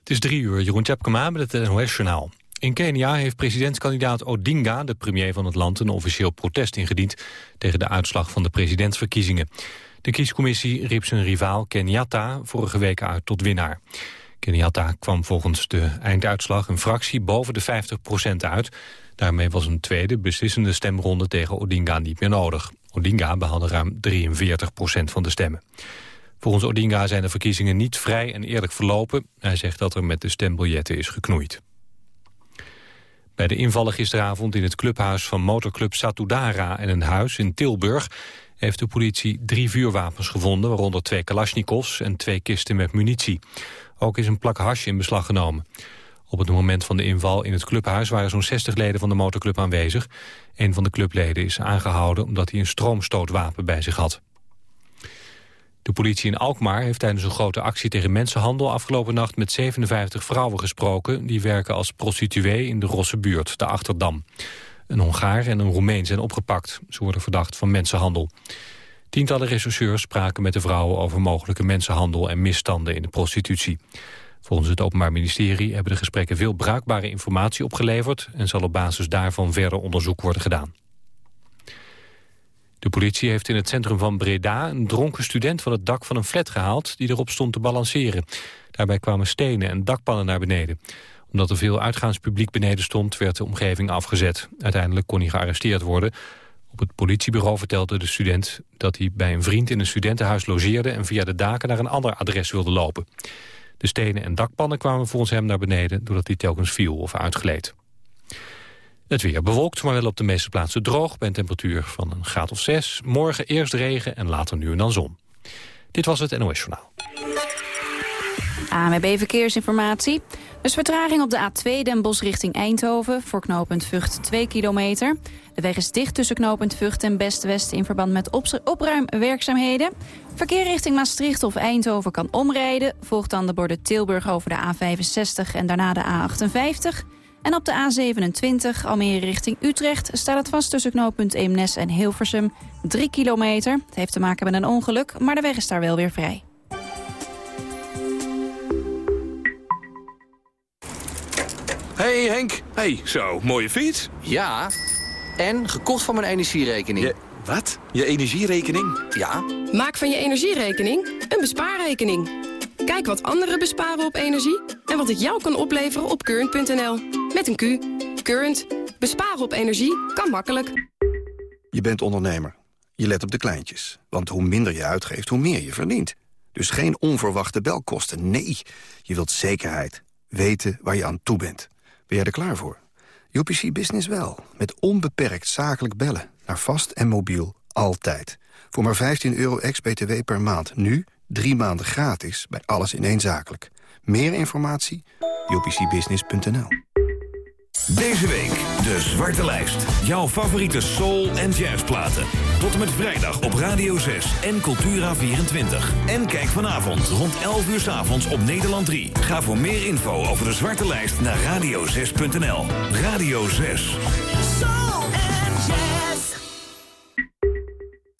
Het is drie uur, Jeroen Tjepkema met het NOS-journaal. In Kenia heeft presidentskandidaat Odinga, de premier van het land... een officieel protest ingediend tegen de uitslag van de presidentsverkiezingen. De kiescommissie riep zijn rivaal Kenyatta vorige week uit tot winnaar. Kenyatta kwam volgens de einduitslag een fractie boven de 50% uit. Daarmee was een tweede beslissende stemronde tegen Odinga niet meer nodig. Odinga behaalde ruim 43% van de stemmen. Volgens Odinga zijn de verkiezingen niet vrij en eerlijk verlopen. Hij zegt dat er met de stembiljetten is geknoeid. Bij de invallen gisteravond in het clubhuis van motorclub Satudara en een huis in Tilburg heeft de politie drie vuurwapens gevonden, waaronder twee kalasjnikovs en twee kisten met munitie. Ook is een plak hash in beslag genomen. Op het moment van de inval in het clubhuis waren zo'n 60 leden van de motorclub aanwezig. Een van de clubleden is aangehouden omdat hij een stroomstootwapen bij zich had. De politie in Alkmaar heeft tijdens een grote actie tegen mensenhandel afgelopen nacht met 57 vrouwen gesproken die werken als prostituee in de Rosse buurt, de Achterdam. Een Hongaar en een Roemeen zijn opgepakt. Ze worden verdacht van mensenhandel. Tientallen rechercheurs spraken met de vrouwen over mogelijke mensenhandel en misstanden in de prostitutie. Volgens het Openbaar Ministerie hebben de gesprekken veel bruikbare informatie opgeleverd en zal op basis daarvan verder onderzoek worden gedaan. De politie heeft in het centrum van Breda een dronken student van het dak van een flat gehaald die erop stond te balanceren. Daarbij kwamen stenen en dakpannen naar beneden. Omdat er veel uitgaanspubliek beneden stond, werd de omgeving afgezet. Uiteindelijk kon hij gearresteerd worden. Op het politiebureau vertelde de student dat hij bij een vriend in een studentenhuis logeerde en via de daken naar een ander adres wilde lopen. De stenen en dakpannen kwamen volgens hem naar beneden doordat hij telkens viel of uitgleed. Het weer bewolkt, maar wel op de meeste plaatsen droog... bij een temperatuur van een graad of 6. Morgen eerst regen en later nu en dan zon. Dit was het NOS Journaal. AMB Verkeersinformatie. Dus vertraging op de A2 Den Bosch richting Eindhoven... voor knooppunt Vught 2 kilometer. De weg is dicht tussen knooppunt Vught en Best-West... in verband met opruimwerkzaamheden. Verkeer richting Maastricht of Eindhoven kan omrijden. Volgt dan de borden Tilburg over de A65 en daarna de A58... En op de A27 Almere richting Utrecht staat het vast tussen knooppunt Eemnes en Hilversum. 3 kilometer. Het heeft te maken met een ongeluk, maar de weg is daar wel weer vrij. Hey Henk. Hey, zo, mooie fiets. Ja, en gekocht van mijn energierekening. Je, wat? Je energierekening? Ja. Maak van je energierekening een bespaarrekening. Kijk wat anderen besparen op energie en wat het jou kan opleveren op current.nl. Met een Q. Current. Besparen op energie kan makkelijk. Je bent ondernemer. Je let op de kleintjes. Want hoe minder je uitgeeft, hoe meer je verdient. Dus geen onverwachte belkosten. Nee, je wilt zekerheid. Weten waar je aan toe bent. Ben jij er klaar voor? UPC Business wel. Met onbeperkt zakelijk bellen. Naar vast en mobiel. Altijd. Voor maar 15 euro ex-BTW per maand. Nu Drie maanden gratis bij alles ineen-zakelijk. Meer informatie? upcbusiness.nl Deze week de Zwarte Lijst. Jouw favoriete soul- en jazzplaten. Tot en met vrijdag op Radio 6 en Cultura24. En kijk vanavond rond 11 uur s avonds op Nederland 3. Ga voor meer info over de Zwarte Lijst naar radio6.nl. Radio 6.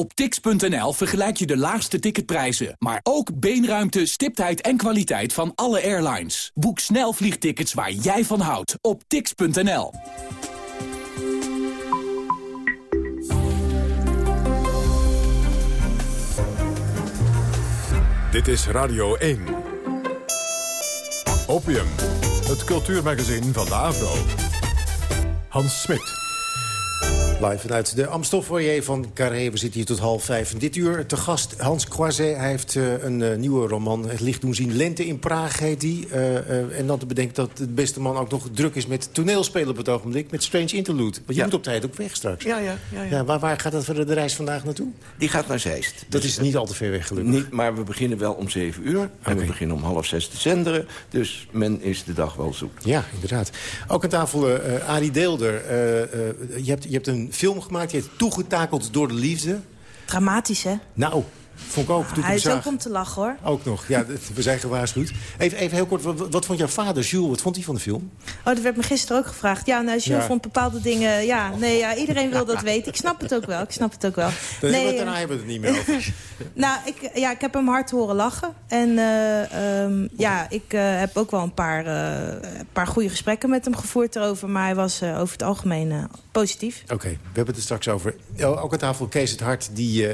Op tix.nl vergelijk je de laagste ticketprijzen, maar ook beenruimte, stiptheid en kwaliteit van alle airlines. Boek snel vliegtickets waar jij van houdt op tix.nl. Dit is Radio 1. Opium, het cultuurmagazin van de AVRO. Hans Smit. Live vanuit de Amstoffoyer van Carré. We zitten hier tot half vijf. En dit uur te gast Hans Croiset. Hij heeft uh, een uh, nieuwe roman, Het licht doen zien. Lente in Praag heet die. Uh, en dan te bedenken dat de beste man ook nog druk is met toneelspelen op het ogenblik. Met Strange Interlude. Want je ja. moet op tijd ook weg straks. Ja, ja. ja, ja. waar, waar gaat dat voor de reis vandaag naartoe? Die gaat naar Zeist. Dat dus, is niet al te ver weg gelukkig. Niet, maar we beginnen wel om zeven uur. En we beginnen om half zes te zenderen. Dus men is de dag wel zoek. Ja, inderdaad. Ook aan tafel Arie Deelder. je, hebt, je hebt een film gemaakt. Je hebt toegetakeld door de liefde. Dramatisch, hè? Nou, vond ik ook. Hij is ook om te lachen, hoor. Ook nog, ja, we zijn gewaarschuwd. Even, even heel kort, wat, wat, vond jouw vader, Jules, wat vond hij van de film? Oh, dat werd me gisteren ook gevraagd. Ja, nou, Jules ja. vond bepaalde dingen... Ja, nee, ja, iedereen wil dat weten. Ik snap het ook wel, ik snap het ook wel. Dan nee, daarna hebben we het niet meer over. nou, ik, ja, ik heb hem hard horen lachen. En uh, um, ja, ik uh, heb ook wel een paar, uh, paar goede gesprekken met hem gevoerd erover. Maar hij was over het algemeen positief. Oké, okay, we hebben het er straks over. Ook aan tafel Kees het Hart, die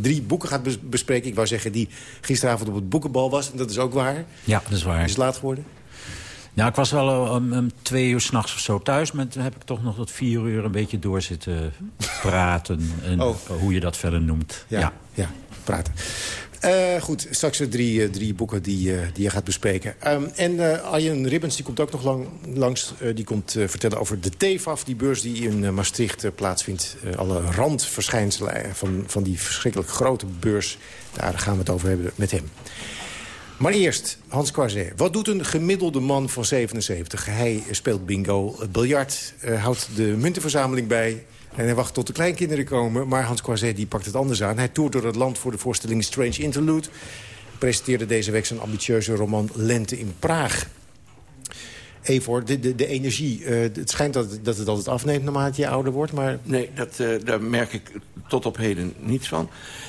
drie boeken gaat bespreken. Ik wou zeggen, die gisteravond op het boekenbal was. En dat is ook waar. Ja, dat is waar. Is het laat geworden? Ja, ik was wel om, um, twee uur s'nachts of zo thuis. Maar toen heb ik toch nog tot vier uur een beetje door zitten praten. En oh. hoe je dat verder noemt. Ja, ja. ja praten. Uh, goed, straks drie, uh, drie boeken die, uh, die je gaat bespreken. Um, en Arjen Ribbens die komt ook nog lang, langs. die komt vertellen over de TEFAF, die beurs die in Maastricht plaatsvindt. alle randverschijnselen van, van die verschrikkelijk grote beurs. Daar gaan we het over hebben met hem. Maar eerst, Hans Quazet. Wat doet een gemiddelde man van 77? Hij speelt bingo, biljart, houdt de muntenverzameling bij... En hij wacht tot de kleinkinderen komen. Maar Hans Croiset die pakt het anders aan. Hij toert door het land voor de voorstelling Strange Interlude. Presenteerde deze week zijn ambitieuze roman Lente in Praag. Even hoor, de, de, de energie. Uh, het schijnt dat, dat het altijd afneemt naarmate je ouder wordt. Maar... Nee, dat, uh, daar merk ik tot op heden niets van.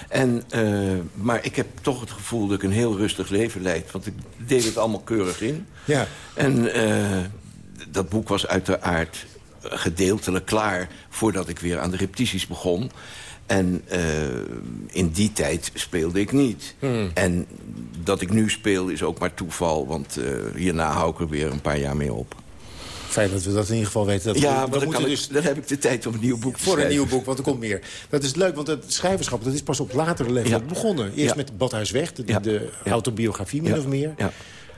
En, uh, maar ik heb toch het gevoel dat ik een heel rustig leven leid. Want ik deed het allemaal keurig in. Ja. En dat boek was uiteraard gedeeltelijk klaar voordat ik weer aan de repetities begon. En uh, in die tijd speelde ik niet. Hmm. En dat ik nu speel is ook maar toeval, want uh, hierna hou ik er weer een paar jaar mee op. Fijn dat we dat in ieder geval weten. Dat ja, we, dus, dan heb ik de tijd om een nieuw boek te Voor schrijven. een nieuw boek, want er komt meer. Dat is leuk, want het schrijverschap dat is pas op latere leeftijd ja. begonnen. Eerst ja. met Badhuis Weg, de, ja. de autobiografie min of meer.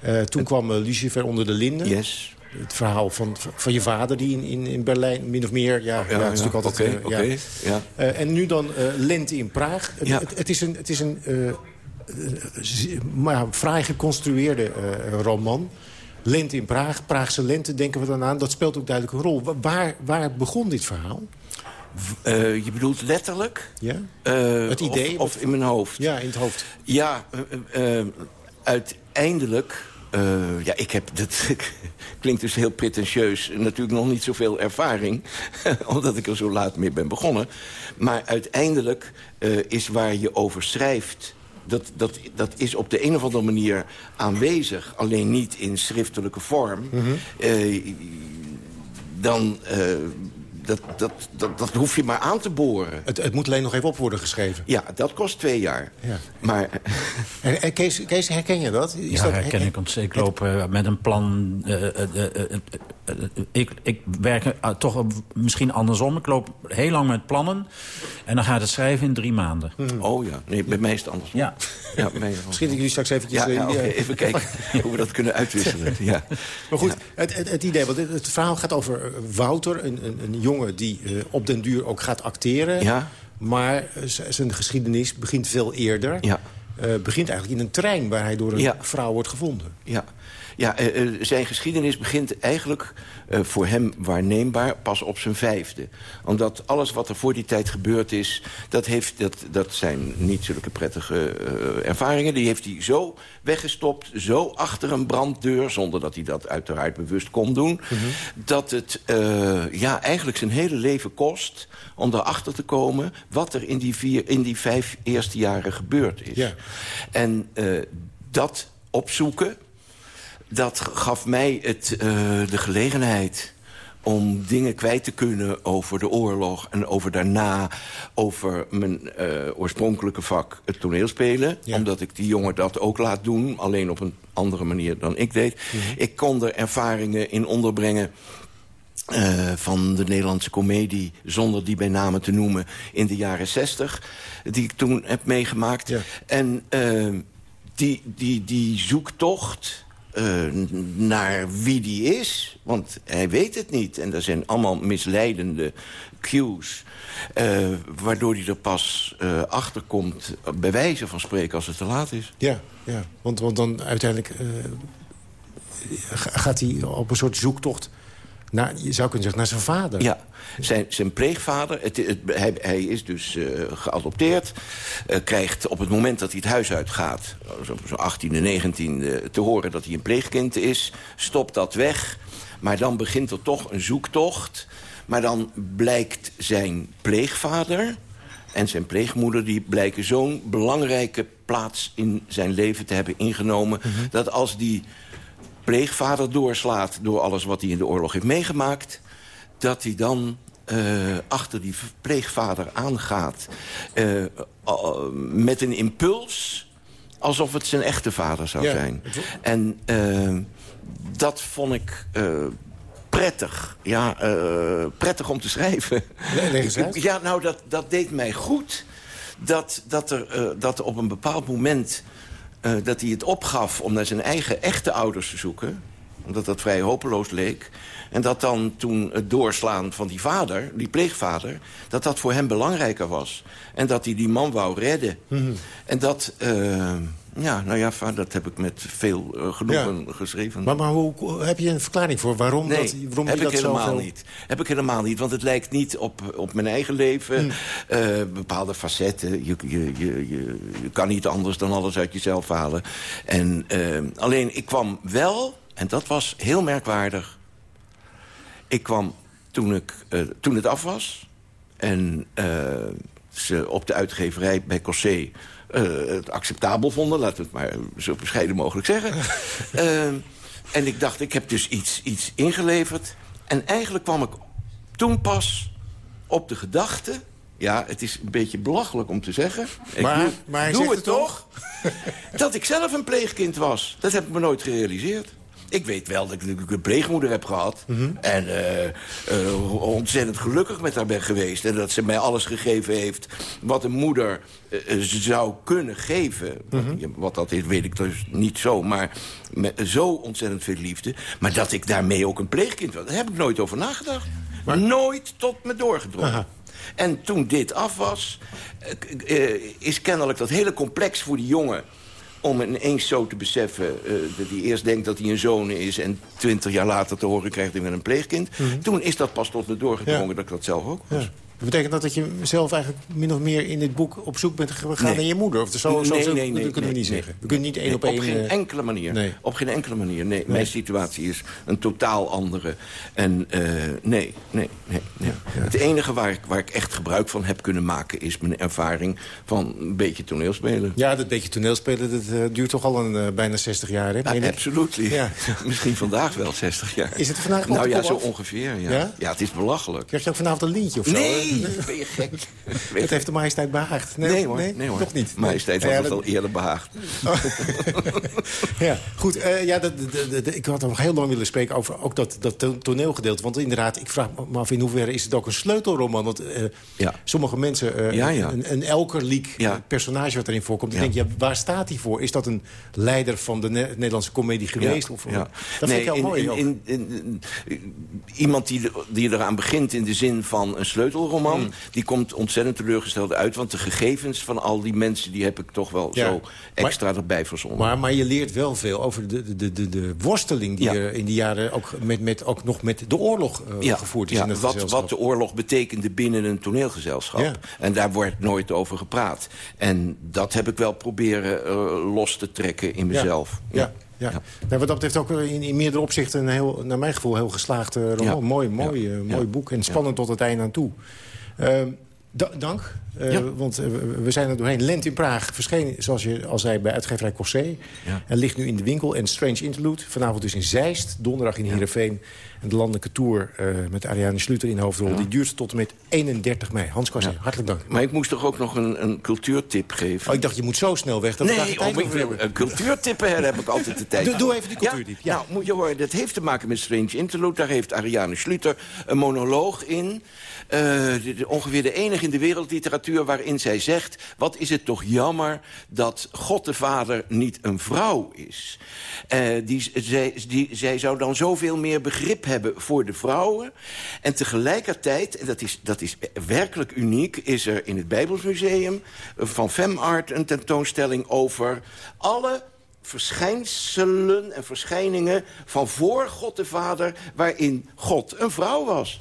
Uh, toen kwam Lucifer onder de linden. Yes het verhaal van, van je vader die in, in, in Berlijn, min of meer... Ja, ja, is natuurlijk altijd... Okay, uh, okay, ja. Uh, en nu dan uh, Lente in Praag. Ja. Het, het, is een, het is een maar fraai geconstrueerde roman. Lente in Praag, Praagse lente, denken we dan aan. Dat speelt ook duidelijk een rol. Waar, waar begon dit verhaal? Uh, je bedoelt letterlijk? Ja. Uh, het idee? Of, of, in mijn hoofd? Ja, in het hoofd. Ja, uh, uiteindelijk uh, ja, ik heb... Dat klinkt dus heel pretentieus. Natuurlijk nog niet zoveel ervaring. omdat ik er zo laat mee ben begonnen. Maar uiteindelijk uh, is waar je over schrijft... Dat, dat, dat is op de een of andere manier aanwezig. Alleen niet in schriftelijke vorm. Mm -hmm. uh, dan dat, dat, dat, dat hoef je maar aan te boren. Het, het moet alleen nog even op worden geschreven. Ja, dat kost twee jaar. Ja. Maar... En, en Kees, Kees, herken je dat? Is ja, dat, herken ik. Want ik loop uh, met een plan... Uh, uh, ik, ik werk toch misschien andersom. Ik loop heel lang met plannen. En dan gaat het schrijven in drie maanden. Hmm. Oh ja, nee, bij mij is het andersom. Ja. ja bij Misschien ik jullie straks eventjes... Ja, ja okay. even kijken hoe we dat kunnen uitwisselen. Ja. Maar goed, het, het, het, idee, want het, het, verhaal gaat over Wouter, een, een, een jongen die uh, op den duur ook gaat acteren. Ja. Maar zijn geschiedenis begint veel eerder. Ja. Uh, begint eigenlijk in een trein waar hij door een ja. vrouw wordt gevonden. Ja, ja uh, zijn geschiedenis begint eigenlijk uh, voor hem waarneembaar pas op zijn vijfde. Omdat alles wat er voor die tijd gebeurd is... dat, heeft, dat, dat zijn niet zulke prettige ervaringen. Die heeft hij zo weggestopt, zo achter een branddeur... zonder dat hij dat uiteraard bewust kon doen... Mm -hmm. dat het ja, eigenlijk zijn hele leven kost om erachter te komen... wat er in die, vier, in die vijf eerste jaren gebeurd is. Ja. En dat opzoeken dat gaf mij het, uh, de gelegenheid om dingen kwijt te kunnen over de oorlog... en over daarna, over mijn uh, oorspronkelijke vak, het toneelspelen. Ja. Omdat ik die jongen dat ook laat doen, alleen op een andere manier dan ik deed. Mm -hmm. Ik kon er ervaringen in onderbrengen eh, van de Nederlandse komedie, zonder die bij name te noemen, in de jaren zestig, die ik toen heb meegemaakt. En uh, die, die, die zoektocht uh, naar wie die is, want hij weet het niet. En er zijn allemaal misleidende cues, uh, waardoor hij er pas achter komt, bij wijze van spreken, als het te laat is. Ja, ja. Want, want dan uiteindelijk gaat hij op een soort zoektocht naar, je zou kunnen zeggen, naar zijn vader. Ja, zijn, zijn pleegvader. Het, het, hij, hij, is dus uh, geadopteerd. Uh, krijgt op het moment dat hij het huis uitgaat... zo'n zo 18e, 19e, te horen dat hij een pleegkind is. Stopt dat weg. Maar dan begint er toch een zoektocht. Maar dan blijkt zijn pleegvader en zijn pleegmoeder... die blijken zo'n belangrijke plaats in zijn leven te hebben ingenomen... Mm -hmm. dat als die pleegvader doorslaat door alles wat hij in de oorlog heeft meegemaakt... dat hij dan uh, achter die pleegvader aangaat uh, uh, met een impuls... alsof het zijn echte vader zou ja. zijn. En dat vond ik prettig. Ja, prettig om te schrijven. Nee, ja, nou, dat, dat deed mij goed. Dat, dat, er, dat er op een bepaald moment uh, dat hij het opgaf om naar zijn eigen echte ouders te zoeken. Omdat dat vrij hopeloos leek. En dat dan toen het doorslaan van die vader, die pleegvader... dat dat voor hem belangrijker was. En dat hij die man wou redden. Mm -hmm. En dat... Uh, ja, nou ja, dat heb ik met veel uh, genoegen ja. geschreven. Maar, maar hoe, heb je een verklaring voor waarom nee, dat, waarom heb je ik dat helemaal zoveel... niet. Heb ik helemaal niet, want het lijkt niet op, op mijn eigen leven. Hmm. Uh, bepaalde facetten. Je, je, je, je, kan niet anders dan alles uit jezelf halen. En uh, alleen, ik kwam wel, en dat was heel merkwaardig... Ik kwam toen, ik, toen het af was... en ze op de uitgeverij bij Cossé het acceptabel vonden. Laten we het maar zo bescheiden mogelijk zeggen. uh, en ik dacht, ik heb dus iets, iets ingeleverd. En eigenlijk kwam ik toen pas op de gedachte... Ja, het is een beetje belachelijk om te zeggen. Maar, ik doe, maar doe het toch? dat ik zelf een pleegkind was. Dat heb ik me nooit gerealiseerd. Ik weet wel dat ik een pleegmoeder heb gehad. Mhm. Mm -hmm. En uh, uh, ontzettend gelukkig met haar ben geweest. En dat ze mij alles gegeven heeft wat een moeder uh, zou kunnen geven. Mm -hmm. Wat dat is, weet ik dus niet zo. Maar met zo ontzettend veel liefde. Maar dat ik daarmee ook een pleegkind was, daar heb ik nooit over nagedacht. Maar... Nooit tot me doorgedrongen. Aha. En toen dit af was, is kennelijk dat hele complex voor die jongen om ineens zo te beseffen uh, dat hij eerst denkt dat hij een zoon is... en twintig jaar later te horen krijgt hij met een pleegkind. Mm -hmm. Toen is dat pas tot me doorgedrongen ja. dat ik dat zelf ook was. Ja. Betekent dat dat je zelf eigenlijk min of meer in dit boek op zoek bent gegaan nee. naar je moeder? Of zo, zo, nee, zo, nee, nee, dat kunnen we niet zeggen. We kunnen niet één op één... Op geen enkele manier. Nee. Op geen enkele manier. Nee, mijn situatie is een totaal andere. En uh, nee, nee, nee. Ja. Het enige waar ik, waar ik echt gebruik van heb kunnen maken... is mijn ervaring van een beetje toneelspelen. Ja, dat beetje toneelspelen dat, uh, duurt toch al een, bijna 60 jaar, hè? Ja, absoluut. Ja. Misschien vandaag wel 60 jaar. Is het vandaag Nou ja, zo ongeveer, ja. ja. ja. het is belachelijk. Krijg je ook vanavond een lintje of zo? Nee, ben je gek. Het heeft de majesteit behaagd. Nee, nee, hoor, nee, nee hoor. Nog niet. Majesteit had ja, het al eerder behaagd. Oh. ja, goed. Uh, ja, dat, dat, dat, ik had nog heel lang willen spreken over ook dat, dat toneelgedeelte. Want inderdaad, ik vraag me af in hoeverre is het ook een sleutelroman. Want uh, ja. sommige mensen, uh, ja, ja. een, een elkerliek personage wat erin voorkomt... die denken, ja, waar staat hij voor? Is dat een leider van de ne Nederlandse komedie geweest? Of. Dat nee, vind ik heel in, mooi in, in, iemand die, die eraan begint in de zin van een sleutelroman... Mm. die komt ontzettend teleurgesteld uit. Want de gegevens van al die mensen... die heb ik toch wel ja. zo extra maar, erbij verzonnen. Maar, maar je leert wel veel over de, de, de, de worsteling... die ja. er in die jaren ook, met, met, ook nog met de oorlog uh, ja. gevoerd is in het wat, wat de oorlog betekende binnen een toneelgezelschap. En daar wordt nooit over gepraat. En dat heb ik wel proberen uh, los te trekken in mezelf. ja. Ja. ja. Nou, wat dat betreft ook in, in meerdere opzichten... een heel, naar mijn gevoel heel geslaagd uh, roman. Ja. Mooi, mooi, uh, mooi boek en spannend tot het einde aan toe. Da dank, uh, ja. want uh, we zijn er doorheen. Lent in Praag verscheen, zoals je al zei, bij uitgeverij Cossé. Ja. En ligt nu in de winkel. En Strange Interlude, vanavond dus in Zeist. Donderdag in Heerenveen. En de landelijke tour eh, met Ariane Schluter in de hoofdrol... die duurt tot en met 31 mei. Hans Kazé, hartelijk dank. Maar ik moest toch ook nog een, een cultuurtip geven? Oh, ik dacht, je moet zo snel weg. Dat nee, oh, ik een cultuurtippen hè, daar heb ik altijd de tijd Doe- even die cultuurtip, ja. Nou, moet je horen, dat heeft te maken met Strange Interlude. Daar heeft Ariane Schluter een monoloog in. Eh, de- de- ongeveer de enige in de wereldliteratuur waarin zij zegt... wat is het toch jammer dat God de Vader niet een vrouw is. Eh, die, zij, die, zij zou dan zoveel meer begrip hebben voor de vrouwen. En tegelijkertijd, en dat is, dat is werkelijk uniek... is er in het Bijbelsmuseum van FemArt een tentoonstelling over... alle verschijnselen en verschijningen van voor God de Vader... waarin God een vrouw was.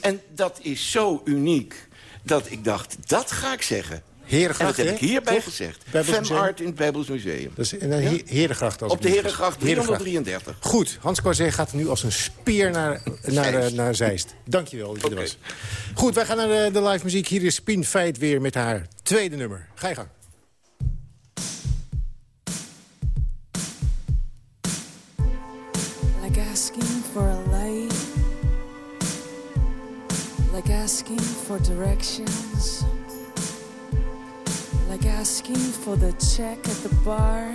En dat is zo uniek dat ik dacht, dat ga ik zeggen. Herengracht, en dat heb ik hierbij Toch? gezegd. Bijbelsmuseum? Femart in het Bijbels Museum. Dat is in de He- Herengracht. Als Op de Herengracht vergis. Herengracht. 333. Goed, Hans Corzé gaat nu als een speer naar, naar, eh, naar Zeist. Dankjewel dat je er was. Goed, wij gaan naar de, de live muziek. Hier is Pien Feit weer met haar tweede nummer. Ga je gang. Like asking for a light, like asking for directions, like asking for the check at the bar.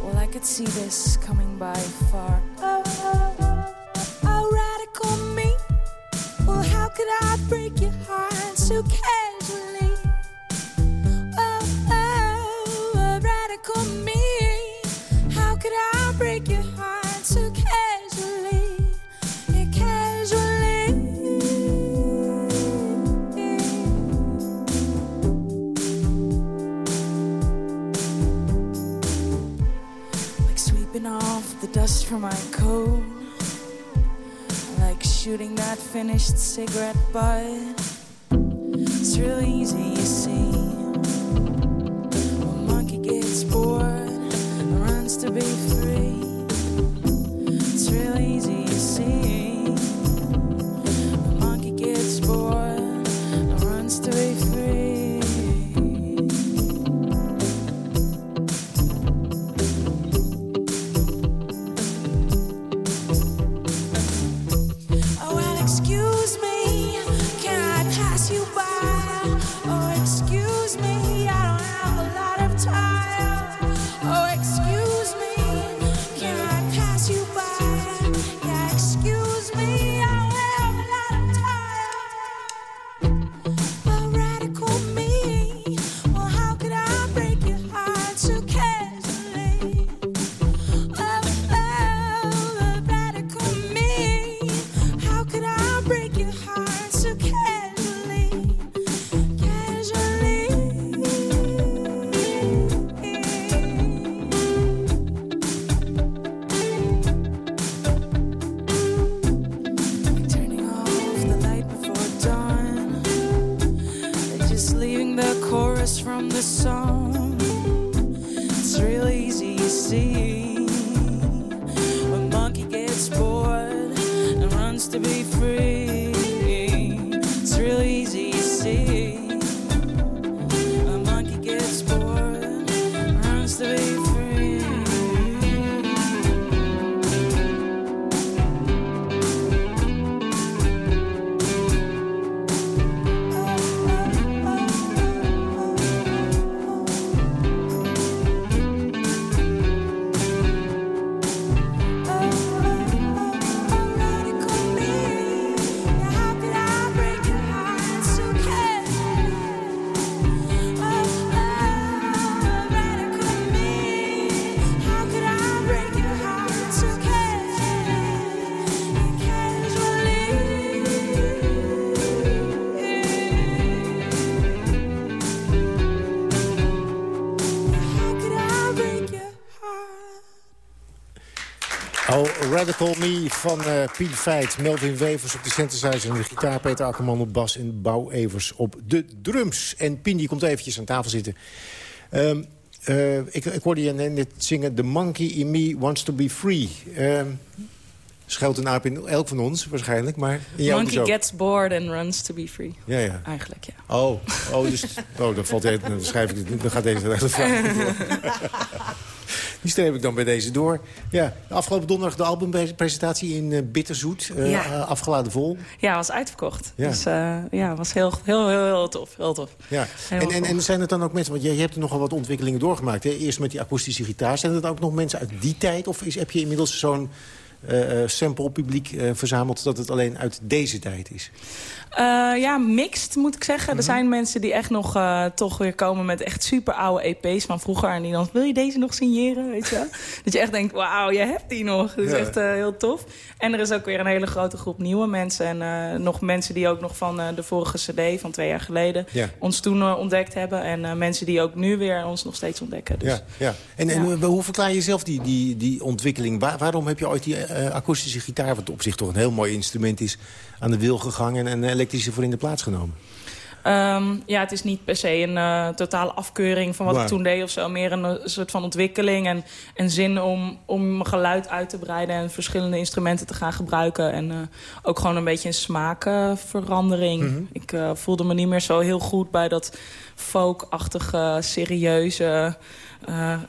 Well, I could see this coming by far. Oh, oh, oh, oh, oh radical me. Well, how could I break your from my coat. Like shooting that finished cigarette butt. It's real easy, you see. When monkey gets bored and runs to be free. It's real easy, you see. Oh, Radical Me van eh Piet Feit. Melvin Wevers op de synthesizer en de gitaar. Peter Akkerman op bas en Bouw Evers op de drums. En Pien die komt eventjes aan tafel zitten. Ehm, eh, ik, ik hoorde je net zingen... The monkey in me wants to be free. Ehm schuilt een aap in elk van ons waarschijnlijk, maar in jou Monkey dus gets bored and runs to be free. Ja, ja. Eigenlijk, ja. Oh, oh, dus, oh dan, valt dan schrijf ik dan gaat deze de vraag. Die streep ik dan bij deze door. Ja, afgelopen donderdag de albumpresentatie in uh, Bitterzoet. Uh, Ja. uh, afgeladen vol. Ja, was uitverkocht. Ja. Dus eh, ja, was heel, heel, heel, heel tof. Heel tof. Ja. En, en, en zijn het dan ook mensen... Want je, je hebt er nogal wat ontwikkelingen doorgemaakt. Hè? Eerst met die akoestische gitaar. Zijn het ook nog mensen uit die tijd? Of is, heb je inmiddels zo'n eh, eh, sample-publiek eh, verzameld... dat het alleen uit deze tijd is? Ja, mixed moet ik zeggen. Er zijn mensen die echt nog toch weer komen met echt super oude EP's van vroeger. En die dan, wil je deze nog signeren? Weet je? Dat je echt denkt, wauw, je hebt die nog. Dat is Ja. echt heel tof. En er is ook weer een hele grote groep nieuwe mensen. En nog mensen die ook nog van de vorige cd van twee jaar geleden... Ja. ons toen ontdekt hebben. En mensen die ook nu weer ons nog steeds ontdekken. Dus, Ja, ja. En, en hoe verklaar je zelf die, die, die ontwikkeling? Waar- waarom heb je ooit die eh, akoestische gitaar... wat op zich toch een heel mooi instrument is... aan de wil gegangen en een elektrische voor in de plaats genomen? Ehm, ja, het is niet per se een eh, totale afkeuring van wat ik toen deed of zo. Meer een, eh, soort van ontwikkeling en, en zin om, om mijn geluid uit te breiden... en verschillende instrumenten te gaan gebruiken. En ook gewoon een beetje een smaakverandering. Mhm. Ik voelde me niet meer zo heel goed bij dat folkachtige, serieuze...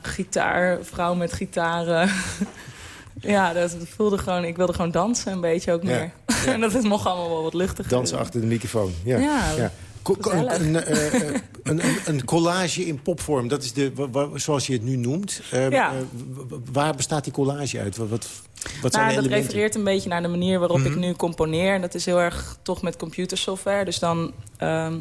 gitaar, vrouw met gitaren. ja, dat voelde gewoon... Ik wilde gewoon dansen een beetje ook Ja, meer. en dat is nog allemaal wel wat luchtiger. Dansen achter de microfoon. Ja. Ja. Een, eh, eh, een, een, een collage in popvorm, dat is de, zoals je het nu noemt. Eh, Ja. eh, waar bestaat die collage uit? Wat, wat, wat zijn nou, dat refereert een beetje naar de manier waarop ik Mhm. nu componeer. En dat is heel erg toch met computersoftware. Dus dan ehm,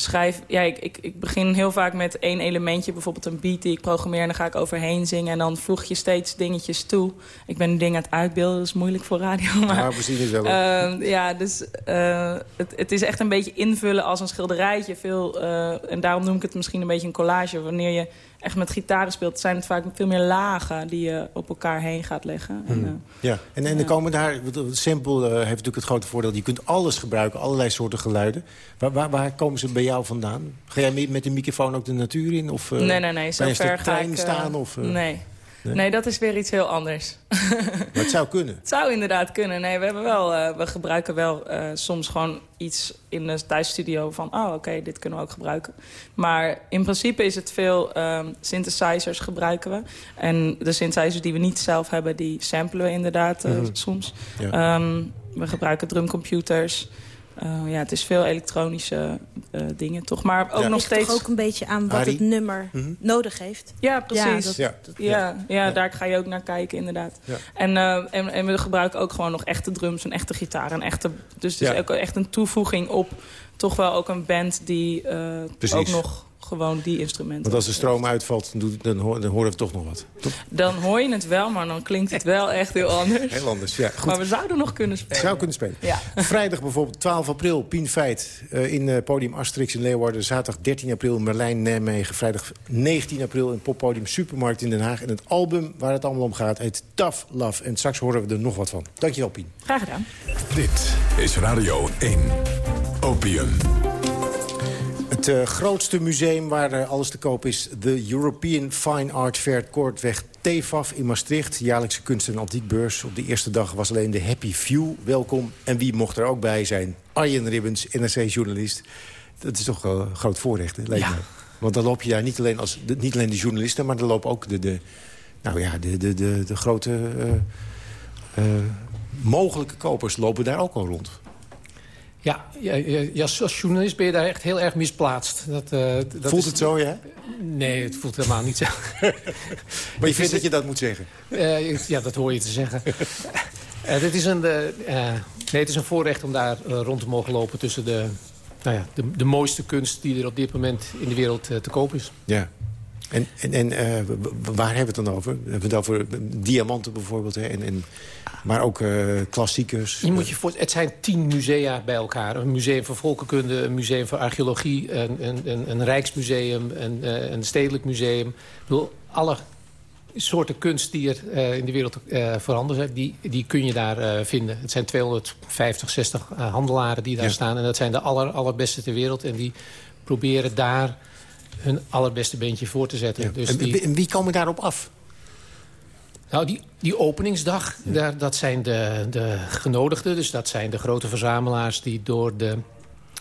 schrijf... Ja, ik, ik, ik begin heel vaak met één elementje. Bijvoorbeeld een beat die ik programmeer. En dan ga ik overheen zingen. En dan voeg je steeds dingetjes toe. Ik ben nu dingen aan het uitbeelden. Dat is moeilijk voor radio. Maar, Ja, het wel. Ehm, ja, dus eh, het, het is echt een beetje invullen als een schilderijtje. Veel, eh, en daarom noem ik het misschien een beetje een collage. Wanneer je echt met gitaren speelt, zijn het vaak veel meer lagen die je op elkaar heen gaat leggen. En, Hmm. eh, Ja, en, en er komen daar, sample eh, heeft natuurlijk het grote voordeel... je kunt alles gebruiken, allerlei soorten geluiden. Waar, waar, waar komen ze bij jou vandaan? Ga jij met, met de microfoon ook de natuur in? Of, eh, nee, nee, nee. Zo ver ga trein ik... staan? Of, nee. Nee? nee. dat is weer iets heel anders. Maar het zou kunnen. Het zou inderdaad kunnen. Nee, we, hebben wel, eh, we gebruiken wel eh, soms gewoon iets in de thuisstudio van... oh, oké, dit kunnen we ook gebruiken. Maar in principe is het veel ehm, synthesizers gebruiken we. En de synthesizers die we niet zelf hebben, die samplen we inderdaad eh, Mhm. soms. Ja. Ehm, we gebruiken drumcomputers. Eh, ja, het is veel elektronische eh, dingen, toch? Maar ook Ja. nog steeds... toch ook een beetje aan wat het nummer Mhm. nodig heeft. Ja, precies. dat- Ja, dat- ja, ja, daar ga je ook naar kijken, inderdaad. Ja. En, eh, en, en we gebruiken ook gewoon nog echte drums, een echte gitaar. Een echte, dus het is Ja. ook echt een toevoeging op toch wel ook een band die eh, ook nog gewoon die instrumenten... Want als de stroom uitvalt, dan, dan, hoor- dan horen we toch nog wat. Toch? Dan hoor je het wel, maar dan klinkt het wel echt heel anders. Heel anders, ja. Goed. Maar we zouden nog kunnen spelen. Zou kunnen spelen. Ja. Vrijdag bijvoorbeeld 12 april, Pien Feit eh, in eh, podium Asterix in Leeuwarden. Zaterdag 13 april Merlijn Nijmegen. Vrijdag 19 april in poppodium Supermarkt in Den Haag. En het album waar het allemaal om gaat heet Tough Love. En straks horen we er nog wat van. Dankjewel Pien. Graag gedaan. Dit is Radio 1. Opium. Het eh, grootste museum waar eh, alles te koop is... de European Fine Art Fair Kortweg TEFAF in Maastricht. Jaarlijkse kunst- en antiekbeurs. Op de eerste dag was alleen de Happy Few welkom. En wie mocht er ook bij zijn? Arjen Ribbens, NRC-journalist. Dat is toch wel een groot voorrecht, hè, lijkt Ja. mij. Want dan loop je daar niet alleen, als, de, niet alleen de journalisten... maar dan lopen ook de, de, nou ja, de, de, de, de grote eh, eh, mogelijke kopers lopen daar ook al rond. Ja, ja, als journalist ben je daar echt heel erg misplaatst. Dat, eh, dat Voelt is- het zo, ja? Nee, het voelt helemaal niet zo. Maar je vindt dat je dat moet zeggen? Eh, ja, dat hoor je te zeggen. Eh, dit is een, nee, het is een voorrecht om daar rond te mogen lopen... tussen de, nou ja, de, de mooiste kunst die er op dit moment in de wereld te koop is. Ja. En, en, en eh, waar hebben we het dan over? We hebben het over diamanten bijvoorbeeld. Hè? En, en, maar ook eh, klassiekers. Je moet je voor, het zijn tien musea bij elkaar. Een museum voor volkenkunde, een museum voor archeologie... een, een, rijksmuseum, een, eh, een stedelijk museum. Ik bedoel, alle soorten kunst die er eh, in de wereld eh, voorhanden zijn... Die, die kun je daar eh, vinden. Het zijn 250, 60 eh, handelaren die daar Ja. staan. En dat zijn de aller, allerbeste ter wereld. En die proberen daar hun allerbeste beentje voor te zetten. Dus en, die... en wie komen daarop af? Nou, die, die openingsdag, daar, dat zijn de, de genodigden. Dus dat zijn de grote verzamelaars die door de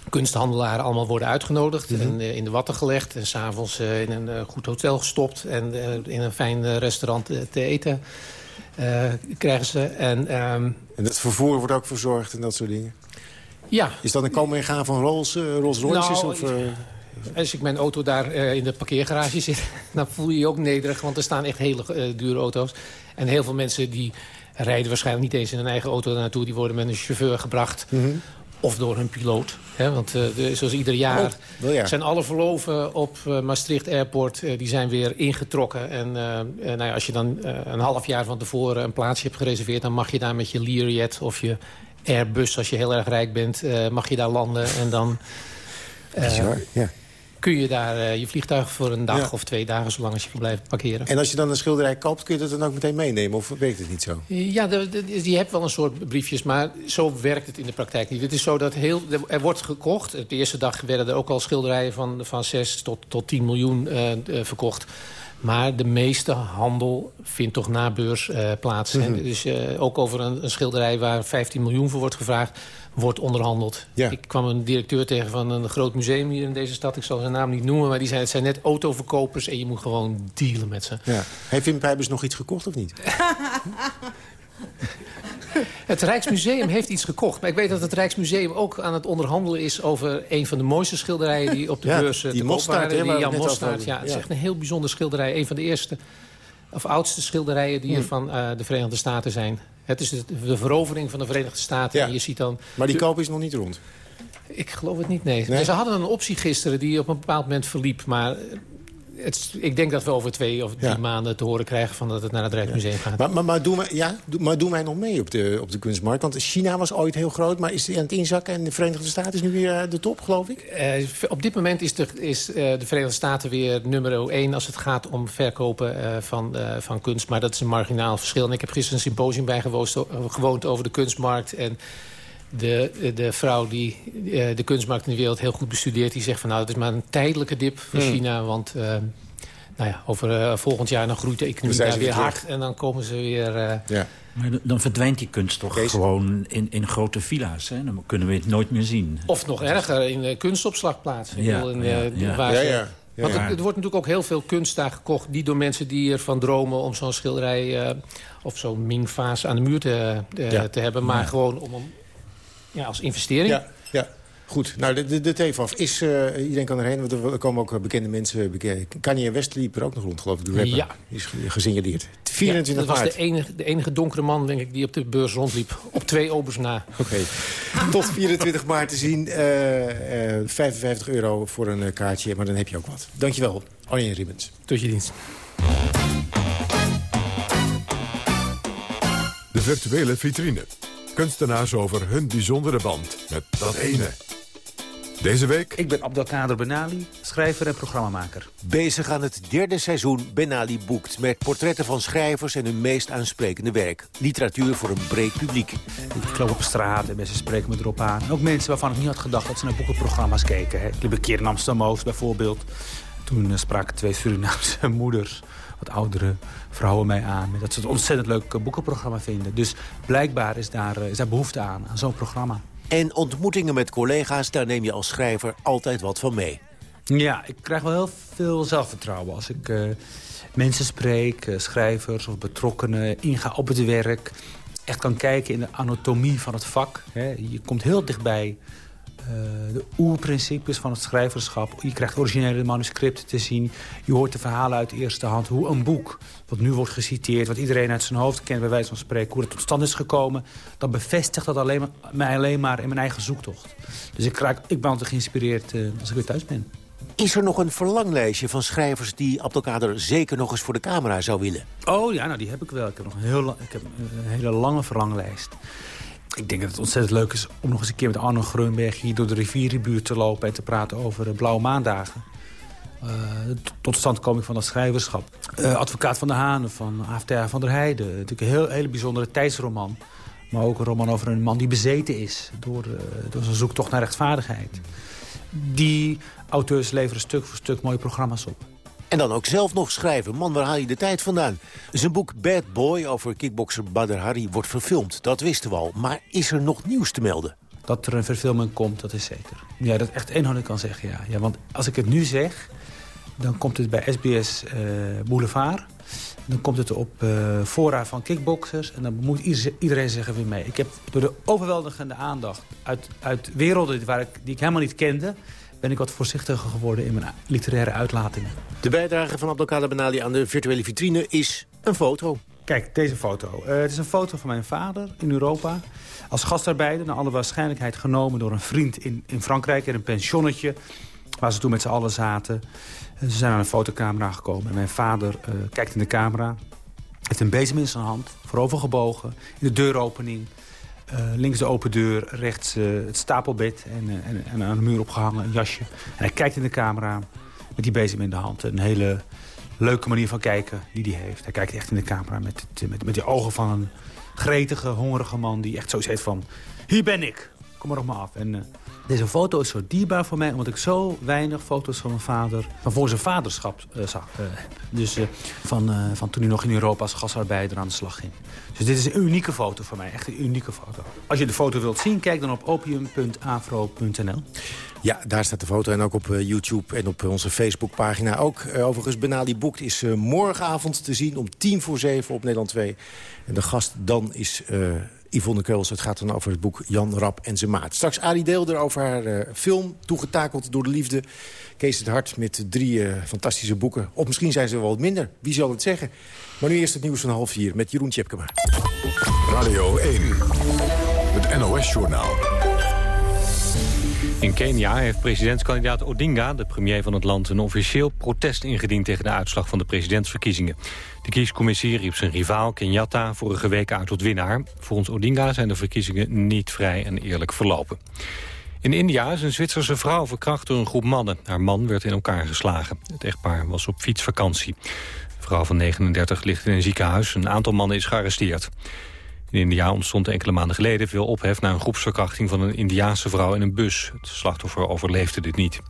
kunsthandelaren allemaal worden uitgenodigd... Mhm. en eh, in de watten gelegd en s'avonds uh, in een uh, goed hotel gestopt... en in een fijn restaurant te eten krijgen ze. En, um, en het vervoer wordt ook verzorgd en dat soort dingen? Ja. Is dat een komen en gaan van Rolls, Rolls Royces? Nou, of. Als ik mijn auto daar uh, in de parkeergarage zit, dan voel je je ook nederig. Want er staan echt hele uh, dure auto's. En heel veel mensen die rijden waarschijnlijk niet eens in hun eigen auto naartoe. Die worden met een chauffeur gebracht. Mhm. Mm -hmm. Of door hun piloot. Hè? Want uh, de, zoals ieder jaar oh, ja. zijn alle verloven op Maastricht Airport... die zijn weer ingetrokken. En nou ja, als je dan een half jaar van tevoren een plaatsje hebt gereserveerd... dan mag je daar met je Learjet of je Airbus, als je heel erg rijk bent... mag je daar landen en dan... Ja kun je daar uh, je vliegtuig voor een dag ja. of twee dagen... zolang als je kan blijven parkeren. En als je dan een schilderij koopt, kun je dat dan ook meteen meenemen? Of werkt het niet zo? Ja, de, de, je hebt wel een soort briefjes, maar zo werkt het in de praktijk niet. Het is zo dat heel, er wordt gekocht. De eerste dag werden er ook al schilderijen van, van 6 tot, tot 10 miljoen uh, verkocht. Maar de meeste handel vindt toch na beurs uh, plaats. Mm -hmm. en dus uh, ook over een, een, schilderij waar 15 miljoen voor wordt gevraagd... wordt onderhandeld. Ja. Ik kwam een directeur tegen van een groot museum hier in deze stad. Ik zal zijn naam niet noemen, maar die zei... het zijn net autoverkopers en je moet gewoon dealen met ze. Ja. Heeft Wim Pijbers nog iets gekocht of niet? Het Rijksmuseum heeft iets gekocht. Maar ik weet dat het Rijksmuseum ook aan het onderhandelen is... over een van de mooiste schilderijen die op de ja, beurs die te koop waren. He, die Jan Mostard. Ja, het is echt een heel bijzonder schilderij. Een van de eerste of oudste schilderijen die er Hmm. van uh, de Verenigde Staten zijn. Het is de, de verovering van de Verenigde Staten. Ja. En je ziet dan... Maar die koop is nog niet rond? Ik geloof het niet, nee. Nee? Ze hadden een optie gisteren die op een bepaald moment verliep. Maar het, ik denk dat we over twee of drie Ja. maanden te horen krijgen... Van dat het naar het Rijksmuseum gaat. Maar, maar, maar, doen wij, ja, maar doen wij nog mee op de, op de kunstmarkt? Want China was ooit heel groot, maar is aan het inzakken... en de Verenigde Staten is nu weer eh, de top, geloof ik? Eh, op dit moment is, de, is eh, de Verenigde Staten weer nummer één... als het gaat om verkopen van, van kunst. Maar dat is een marginaal verschil. En ik heb gisteren een symposium bijgewoond gewoond over de kunstmarkt... En de, de, vrouw die eh, de kunstmarkt in de wereld heel goed bestudeert... die zegt van nou, het is maar een tijdelijke dip voor Hmm. China... want eh, nou ja, over eh, volgend jaar dan groeit de economie daar weer hard... en dan komen ze weer... eh, Ja. Maar dan verdwijnt die kunst toch gewoon in, in grote villa's. Hè? Dan kunnen we het nooit meer zien. Of nog erger, in de kunstopslagplaatsen. Ja, in, ja, eh, ja. waar Ja, ze- ja. Ja, Want het wordt natuurlijk ook heel veel kunst daar gekocht... die door mensen die ervan dromen om zo'n schilderij... eh, of zo'n Ming-vaas aan de muur te, Ja. te hebben. Maar Ja. gewoon om, hem- ja, als investering. Ja, ja. Goed, nou, de, de, de TFAF is... eh, iedereen kan erheen, want er komen ook bekende mensen... Bekend. Kanye West liep er ook nog rond, geloof ik, de rapper. Ja. Die is ge- gesignaleerd. Ja, 24 dat was maart. de enige, de enige donkere man, denk ik, die op de beurs rondliep. Op twee obers na. Oké. Tot 24 maart te zien. eh, eh, 55 euro voor een eh, kaartje, maar dan heb je ook wat. Dankjewel, Arjen Ribbens. Tot je dienst. De virtuele vitrine. Kunstenaars over hun bijzondere band met dat ene. Deze week Ik ben Abdelkader Benali, schrijver en programmamaker. Bezig aan het derde seizoen Benali boekt... met portretten van schrijvers en hun meest aansprekende werk. Literatuur voor een breed publiek. Ik loop op straat en mensen spreken me erop aan. En ook mensen waarvan ik niet had gedacht dat ze naar boekenprogramma's keken. hè. Ik liep een keer in Amsterdam-Oost bijvoorbeeld. Toen eh, spraken twee Surinaamse moeders, wat oudere vrouwen mij aan... dat ze het ontzettend leuk eh, boekenprogramma vinden. Dus blijkbaar is daar, eh, is daar behoefte aan, aan zo'n programma. En ontmoetingen met collega's, daar neem je als schrijver altijd wat van mee. Ja, ik krijg wel heel veel zelfvertrouwen als ik eh, mensen spreek, schrijvers of betrokkenen, inga op het werk. Echt kan kijken in de anatomie van het vak. Hè. Je komt heel dichtbij de oerprincipes van het schrijverschap. Je krijgt originele manuscripten te zien. Je hoort de verhalen uit eerste hand. Hoe een boek, wat nu wordt geciteerd... wat iedereen uit zijn hoofd kent, bij wijze van spreken... hoe het tot stand is gekomen... dan bevestigt dat alleen maar, mij alleen maar in mijn eigen zoektocht. Dus ik, raak, ik ben altijd geïnspireerd eh, als ik weer thuis ben. Is er nog een verlanglijstje van schrijvers die Abdelkader zeker nog eens voor de camera zou willen? Oh ja, nou die heb ik wel. Ik heb nog een, heel, la- ik heb een hele lange verlanglijst. Ik denk dat het ontzettend leuk is om nog eens een keer met Arno Grunberg... hier door de rivierenbuurt te lopen en te praten over eh, blauwe maandagen. T- tot standkoming van dat schrijverschap. Eh, advocaat van de Hanen van AFTA van der Heijden. Natuurlijk een heel, hele bijzondere tijdsroman. Maar ook een roman over een man die bezeten is door, door zijn zoektocht naar rechtvaardigheid. Die auteurs leveren stuk voor stuk mooie programma's op. En dan ook zelf nog schrijven. Man, waar haal je de tijd vandaan? Zijn boek Bad Boy over kickbokser Badr Hari wordt verfilmd. Dat wisten we al. Maar is er nog nieuws te melden? dat er een verfilming komt, dat is zeker. Ja, dat echt één kan zeggen, ja. ja. Want als ik het nu zeg, dan komt het bij SBS uh, Boulevard. Dan komt het op uh, van kickboxers. En dan moet iedereen zeggen weer mee. Ik heb door de overweldigende aandacht uit, uit werelden waar ik, die ik helemaal niet kende... ben ik wat voorzichtiger geworden in mijn literaire uitlatingen. De bijdrage van Abdelkader Benali aan de virtuele vitrine is een foto. Kijk, deze foto. Uh, het is een foto van mijn vader in Europa. Als gastarbeider, naar alle waarschijnlijkheid genomen door een vriend in, in Frankrijk... in een pensionnetje, waar ze toen met z'n allen zaten. Ze zijn aan een fotocamera gekomen. En mijn vader uh, kijkt in de camera. Heeft een bezem in zijn hand, voorover gebogen. In de deuropening. Uh, links de open deur, rechts uh, het stapelbed en, en, en, aan de muur opgehangen een jasje. En hij kijkt in de camera met die bezem in de hand. Een hele leuke manier van kijken die hij heeft. Hij kijkt echt in de camera met, het, met, met die ogen van een gretige, hongerige man... die echt zo zegt van, hier ben ik, kom er op me af. En deze foto is zo dierbaar voor mij... omdat ik zo weinig foto's van mijn vader... van voor zijn vaderschap uh, zag, heb. Dus van, van toen hij nog in Europa als gastarbeider aan de slag ging. Dus dit is een unieke foto voor mij, echt een unieke foto. Als je de foto wilt zien, kijk dan op opium.afro.nl. Ja, daar staat de foto en ook op YouTube en op onze Facebookpagina ook. Overigens, Benali Boekt is morgenavond te zien om tien voor zeven op Nederland 2. En de gast dan is Yvonne Keuls. Het gaat dan over het boek Jan Rap en zijn maat. Straks Arie Deelder over haar film, toegetakeld door de liefde. Kees het Hart met drie fantastische boeken. Of misschien zijn ze wel wat minder, wie zal het zeggen. Maar nu eerst het nieuws van half vier met Jeroen Tjepkema. Radio 1, het NOS-journaal. In Kenia heeft presidentskandidaat Odinga, de premier van het land... een officieel protest ingediend tegen de uitslag van de presidentsverkiezingen. De kiescommissie riep zijn rivaal Kenyatta vorige week uit tot winnaar. Volgens Odinga zijn de verkiezingen niet vrij en eerlijk verlopen. In India is een Zwitserse vrouw verkracht door een groep mannen. Haar man werd in elkaar geslagen. Het echtpaar was op fietsvakantie. De vrouw van 39 ligt in een ziekenhuis. Een aantal mannen is gearresteerd. In India ontstond enkele maanden geleden veel ophef... na een groepsverkrachting van een Indiaanse vrouw in een bus. Het slachtoffer overleefde dit niet.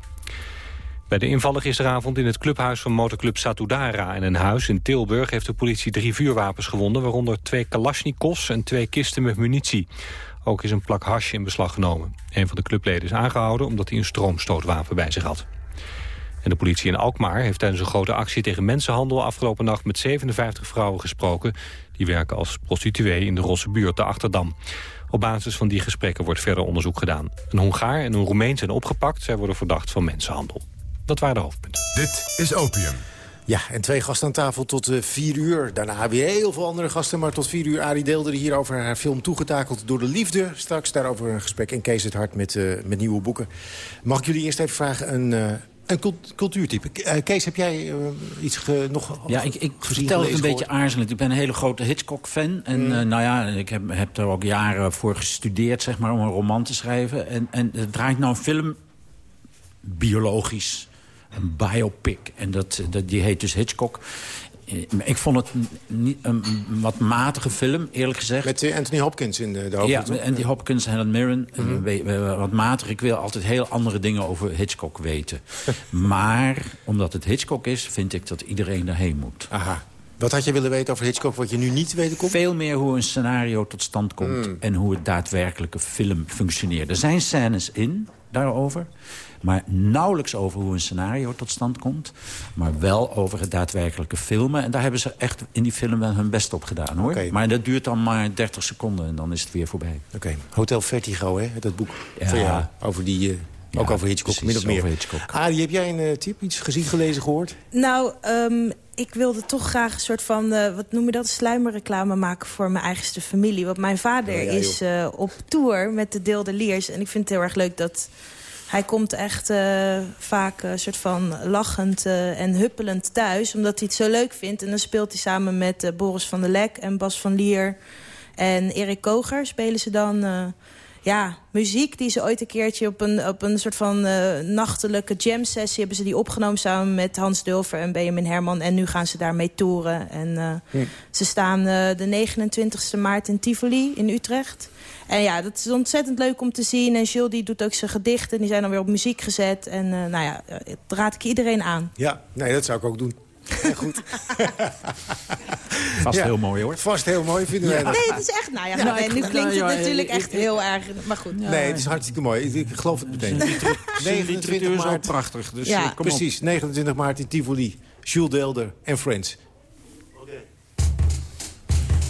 Bij de invallen gisteravond in het clubhuis van motorclub Satudara... en een huis in Tilburg heeft de politie drie vuurwapens gewonden... waaronder twee kalasjnikovs en twee kisten met munitie. Ook is een plak hash in beslag genomen. Een van de clubleden is aangehouden omdat hij een stroomstootwapen bij zich had. En de politie in Alkmaar heeft tijdens een grote actie tegen mensenhandel... afgelopen nacht met 57 vrouwen gesproken... Die werken als prostituee in de Rosse buurt, de Achterdam. Op basis van die gesprekken wordt verder onderzoek gedaan. Een Hongaar en een Roemeen zijn opgepakt. Zij worden verdacht van mensenhandel. Dat waren de hoofdpunten. Dit is Opium. Ja, en twee gasten aan tafel tot uh, vier uur. Daarna weer heel veel andere gasten, maar tot vier uur. Arie deelde hier over haar film Toegetakeld door de Liefde. Straks daarover een gesprek in Kees het Hart met, uh, met nieuwe boeken. Mag ik jullie eerst even vragen een... Uh, een cultuurtype. Kees, heb jij uh, iets ge, nog Ja, ik, ik vertel het een beetje aarzelend. Ik ben een hele grote Hitchcock-fan. En mm. uh, nou ja, ik heb, heb er ook jaren voor gestudeerd, zeg maar, om een roman te schrijven. En, en het draait nou een film, biologisch, een biopic. En dat, dat, die heet dus Hitchcock. Ik vond het niet, een wat matige film, eerlijk gezegd. Met Anthony Hopkins in de, de hoofdrol. Ja, Anthony Hopkins, Helen Mirren. Mm -hmm. Wat matig. Ik wil altijd heel andere dingen over Hitchcock weten. maar, omdat het Hitchcock is, vind ik dat iedereen daarheen moet. Aha. Wat had je willen weten over Hitchcock wat je nu niet weten komt? Veel meer hoe een scenario tot stand komt... Mm. en hoe het daadwerkelijke film functioneert. Er zijn scènes in daarover... Maar nauwelijks over hoe een scenario tot stand komt. Maar wel over het daadwerkelijke filmen. En daar hebben ze echt in die film wel hun best op gedaan. hoor. Okay. Maar dat duurt dan maar 30 seconden en dan is het weer voorbij. Oké. Okay. Hotel Vertigo, hè? dat boek ja. van jou. Over die... Uh... Ja, ook over Hitchcock, min of meer. Hitchcock. Arie, heb jij een uh, tip? Iets gezien, gelezen, gehoord? Nou, um, ik wilde toch graag een soort van, uh, wat noem je dat, sluimerreclame maken voor mijn eigenste familie. Want mijn vader ja, ja, is uh, op tour met de Deelde Liers. En ik vind het heel erg leuk dat hij komt echt uh, vaak een soort van lachend en huppelend thuis. Omdat hij het zo leuk vindt. En dan speelt hij samen met Boris van der Lek en Bas van Lier en Erik Koger. Spelen ze dan ja, muziek die ze ooit een keertje op een, op een soort van nachtelijke jam sessie... hebben ze die opgenomen samen met Hans Dulver en Benjamin Herman. En nu gaan ze daarmee toeren. En hm. ze staan de 29e maart in Tivoli in Utrecht... En ja, dat is ontzettend leuk om te zien. En Jules die doet ook zijn gedichten. Die zijn dan weer op muziek gezet. En nou ja, dat raad ik iedereen aan. Ja, nee, dat zou ik ook doen. Goed. Vast Ja. heel mooi hoor. Vast heel mooi, vinden wij dat. Nee, het is echt... Nou ja, Ja, nee, nu nou, klinkt het ja, natuurlijk ik- echt heel erg... Maar goed. Nee, het is hartstikke mooi. Ik, ik geloof het meteen. Zijn literatuur is ook prachtig. Dus Ja. eh, kom Precies, 29 maart in Tivoli. Jules Deelder en Friends.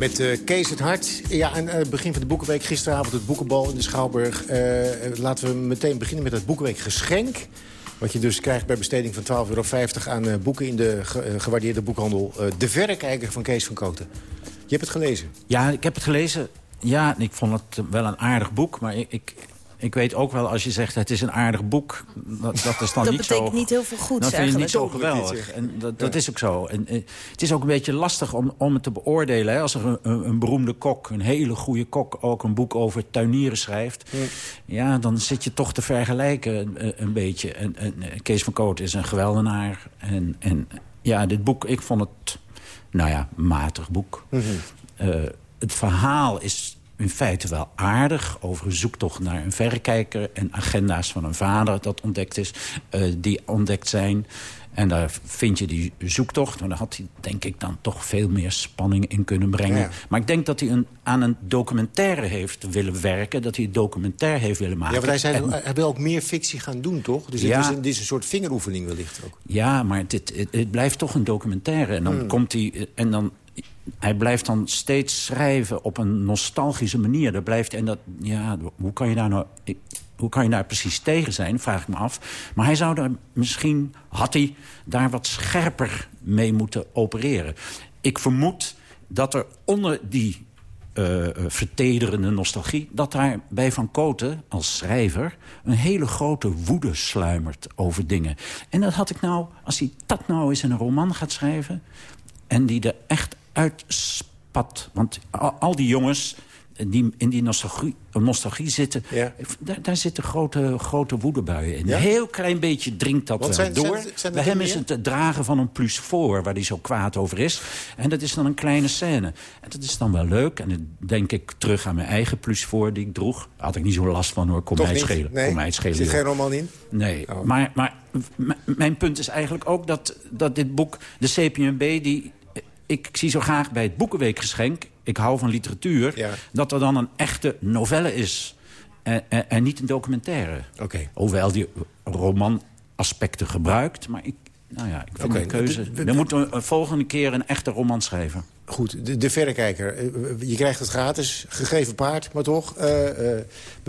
Met eh, Kees het Hart. Ja, en eh, begin van de Boekenweek. Gisteravond het Boekenbal in de Schouwburg. Eh, laten we meteen beginnen met het Boekenweek geschenk. Wat je dus krijgt bij besteding van 12,50 euro aan boeken... in de ge- gewaardeerde boekhandel. De Verrekijker van Kees van Koten. Je hebt het gelezen. Ja, ik heb het gelezen. Ja, ik vond het wel een aardig boek. Maar ik, ik, ik weet ook wel, als je zegt het is een aardig boek... dat, dat is dan Dat niet zo... betekent niet heel veel goeds Dat vind je niet zo geweldig. En dat, dat is ook zo. En, eh, het is ook een beetje lastig om, om het te beoordelen. Hè. Als er een, een, een beroemde kok, een hele goede kok... ook een boek over tuinieren schrijft... ja, dan zit je toch te vergelijken een, een beetje. En, en eh, Kees van Koot is een geweldenaar. En, en ja, dit boek, ik vond het... nou ja, matig boek. Eh, het verhaal is in feite wel aardig... over een zoektocht naar een verrekijker... en agenda's van een vader dat ontdekt is, eh, die ontdekt zijn. En daar vind je die zoektocht. Maar daar had hij denk ik dan toch veel meer spanning in kunnen brengen. Ja. Maar ik denk dat hij een, aan een documentaire heeft willen werken. Dat hij een documentaire heeft willen maken. Ja, want hij, zei, En- hij wil ook meer fictie gaan doen, toch? Dus dit, Ja. is een, dit is een soort vingeroefening wellicht ook. Ja, maar het, het, het blijft toch een documentaire. En dan Hmm. komt hij. En dan, hij blijft dan steeds schrijven op een nostalgische manier. Dat blijft, en dat, ja, hoe kan je daar nou. ik- hoe kan je daar precies tegen zijn, vraag ik me af. Maar hij zou daar misschien, had hij daar wat scherper mee moeten opereren. Ik vermoed dat er onder die eh, vertederende nostalgie... dat daar bij Van Koten als schrijver een hele grote woede sluimert over dingen. En dat had ik nou, als hij dat nou eens in een roman gaat schrijven... en die er echt uitspat. Want al, die jongens die in die nostalgie, nostalgie zitten... Daar, daar zitten grote, grote woedebuien in. Ja? Een heel klein beetje dringt dat wel zijn- door. zijn- zijn Bij hem is het het dragen van een plus voor... waar hij zo kwaad over is. En dat is dan een kleine scène. En dat is dan wel leuk. En dan denk ik terug aan mijn eigen plus voor die ik droeg. Daar had ik niet zo last van hoor. Kon Toch mij niet? schelen. Nee? Kon mij schelen, Zit geen roman in? Nee, Oh. maar, maar mijn punt is eigenlijk ook dat, dat dit boek, de CPNB... Die, ik zie zo graag bij het Boekenweekgeschenk... ik hou van literatuur, dat er dan een echte novelle is... En, en, en niet een documentaire. Hoewel die romanaspecten gebruikt, maar ik, nou ja, ik vind Oké, een keuze. we- we- We moeten een volgende keer een echte roman schrijven. Goed, de, de verrekijker. Eh, Je krijgt het gratis, gegeven paard, maar toch. eh, eh,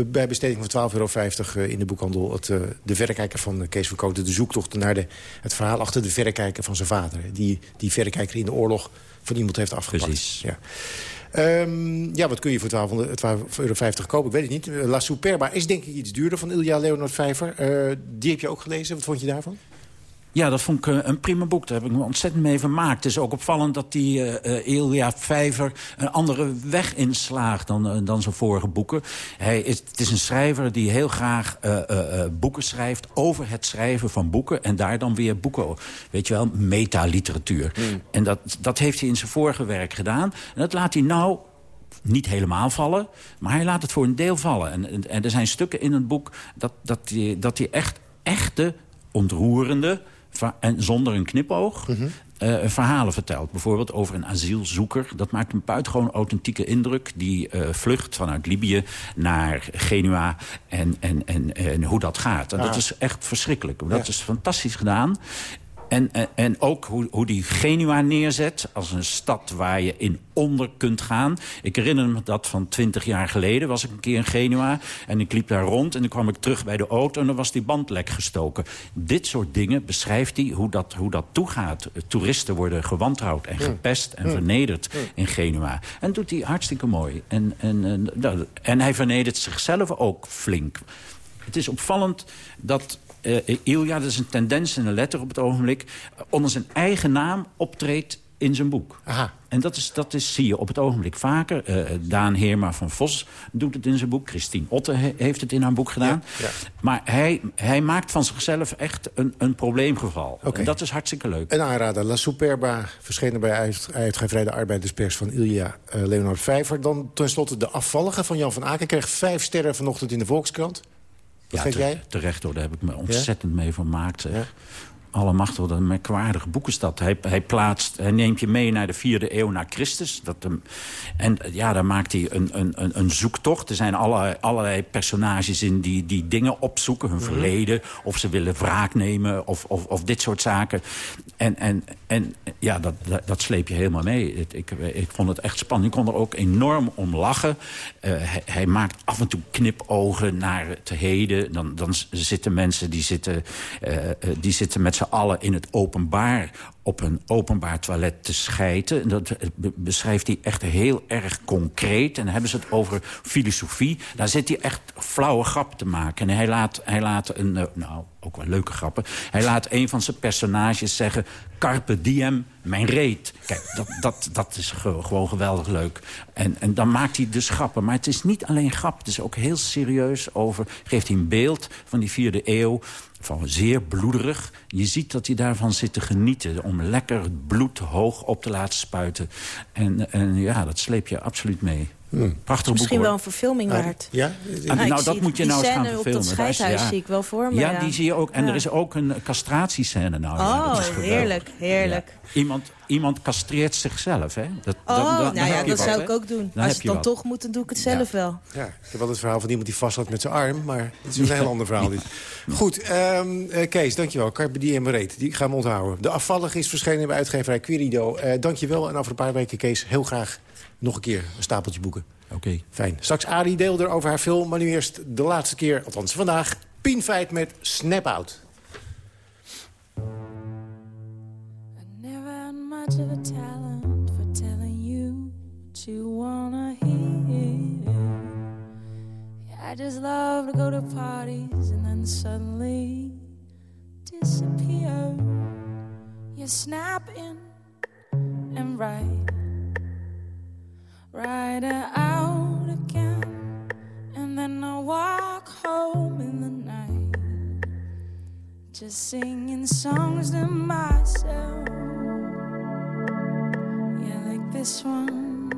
bij besteding van 12,50 euro in de boekhandel. Het, de verrekijker van Kees van Kooten. De zoektocht naar de, het verhaal achter de verrekijker van zijn vader. Die, die verrekijker in de oorlog van iemand heeft afgepakt. Precies. Ja. Ehm, ja, wat kun je voor 12,50 euro kopen? Ik weet het niet. La Superba is denk ik iets duurder van Ilja Leonard Vijver. Die heb je ook gelezen. Wat vond je daarvan? Ja, dat vond ik eh, een prima boek. Daar heb ik me ontzettend mee vermaakt. Het is ook opvallend dat die eh eh, Ilja Vijver een andere weg inslaagt dan, dan zijn vorige boeken. Hij is, het is een schrijver die heel graag boeken schrijft over het schrijven van boeken. En daar dan weer boeken, weet je wel, metaliteratuur. En dat, dat heeft hij in zijn vorige werk gedaan. En dat laat hij nou niet helemaal vallen, maar hij laat het voor een deel vallen. En, en, en er zijn stukken in het boek dat, dat, hij, dat hij echt echte, ontroerende... en zonder een knipoog eh, verhalen vertelt. Bijvoorbeeld over een asielzoeker. Dat maakt een buitengewoon authentieke indruk. Die eh, vlucht vanuit Libië naar Genua en, en, en, en hoe dat gaat. En dat is echt verschrikkelijk. Dat Ja. is fantastisch gedaan. En, en, en ook hoe, hoe die Genua neerzet als een stad waar je in onder kunt gaan. Ik herinner me dat van twintig jaar geleden was ik een keer in Genua. En ik liep daar rond en dan kwam ik terug bij de auto... en dan was die band lek gestoken. Dit soort dingen beschrijft hij hoe dat, hoe dat toegaat. Toeristen worden gewantrouwd en Hmm. gepest en Hmm. vernederd in Genua. En doet hij hartstikke mooi. En, en, en, dat- en hij vernedert zichzelf ook flink. Het is opvallend dat eh Ilja, dat is een tendens in de letter op het ogenblik... onder zijn eigen naam optreedt in zijn boek. Aha. En dat, is, dat is, zie je op het ogenblik vaker. Uh, Daan Heerma van Vos doet het in zijn boek. Christine Otte he, heeft het in haar boek gedaan. Ja, ja. Maar hij, hij maakt van zichzelf echt een, een probleemgeval. Okay. En dat is hartstikke leuk. Een aanrader. La Superba, verschenen bij uit, uitgeverij De Arbeiderspers van Ilja uh, Leonard Vijver. Dan tenslotte De Afvallige van Jan van Aken. Kreeg vijf sterren vanochtend in de Volkskrant. Wat ja, te, jij? terecht hoor, daar heb ik me ontzettend ja? mee vermaakt. Zeg. Allemachtig, wat een merkwaardige boek is dat. Hij, hij, plaatst, hij neemt je mee naar de vierde eeuw na Christus. Dat hem, en ja, daar maakt hij een, een, een zoektocht. Er zijn allerlei, allerlei personages in die, die dingen opzoeken. Hun mm -hmm. verleden, of ze willen wraak nemen, of, of, of dit soort zaken. En, en, en ja, dat, dat, dat sleep je helemaal mee. Ik, ik, ik vond het echt spannend. Ik kon er ook enorm om lachen. Uh, hij, hij, maakt af en toe knipogen naar het heden. Dan, dan zitten mensen die zitten, uh, die zitten met z'n allen in het openbaar op een openbaar toilet te schijten. Dat beschrijft hij echt heel erg concreet. En dan hebben ze het over filosofie. Daar zit hij echt flauwe grappen te maken. En hij laat, hij laat een, nou, ook wel leuke grappen. Hij laat een van zijn personages zeggen... Carpe diem, mijn reet. Kijk, dat, dat, dat is gewoon geweldig leuk. En, en dan maakt hij dus grappen. Maar het is niet alleen grap. Het is ook heel serieus over... geeft hij een beeld van die vierde eeuw van zeer bloederig. Je ziet dat hij daarvan zit te genieten... om lekker het bloed hoog op te laten spuiten. En, en ja, dat sleep je absoluut mee. Hmm. Prachtig Misschien boek, wel een verfilming waard. Ja? Ah, nou, nou dat moet je nou eens gaan op verfilmen. dat scheidhuis ja. zie ik wel voor me. Ja, ja. die zie je ook. En Ja. er is ook een castratiescène. Nou, ja, Oh, dat is geweldig. heerlijk, heerlijk. Iemand, iemand castreert zichzelf, hè? Dat, Oh, dat, dat, dan nou ja, je dat wat, zou ik ook doen. Dan Als heb het je dan wat. toch moet, dan doe ik het zelf wel. Ja, ik heb wel het verhaal van iemand die vastloopt met zijn arm. Maar het is een heel ander verhaal dit. Goed, ehm, eh, Kees, dankjewel. Carpe diem reet, die gaan we onthouden. De afvallig is verschenen bij uitgeverij Querido. Eh dankjewel. En over een paar weken, Kees, heel graag nog een keer een stapeltje boeken. Oké. Fijn. Straks Arie deelde over haar film. Maar nu eerst de laatste keer, althans vandaag... Pien Feit met Snap Out. Never had much of a talent for telling you what you wanna hear. I just love to go to parties and then suddenly disappear. You snap in and right, right out again, and then I walk home in the night, just singing songs to myself. Yeah, like this one,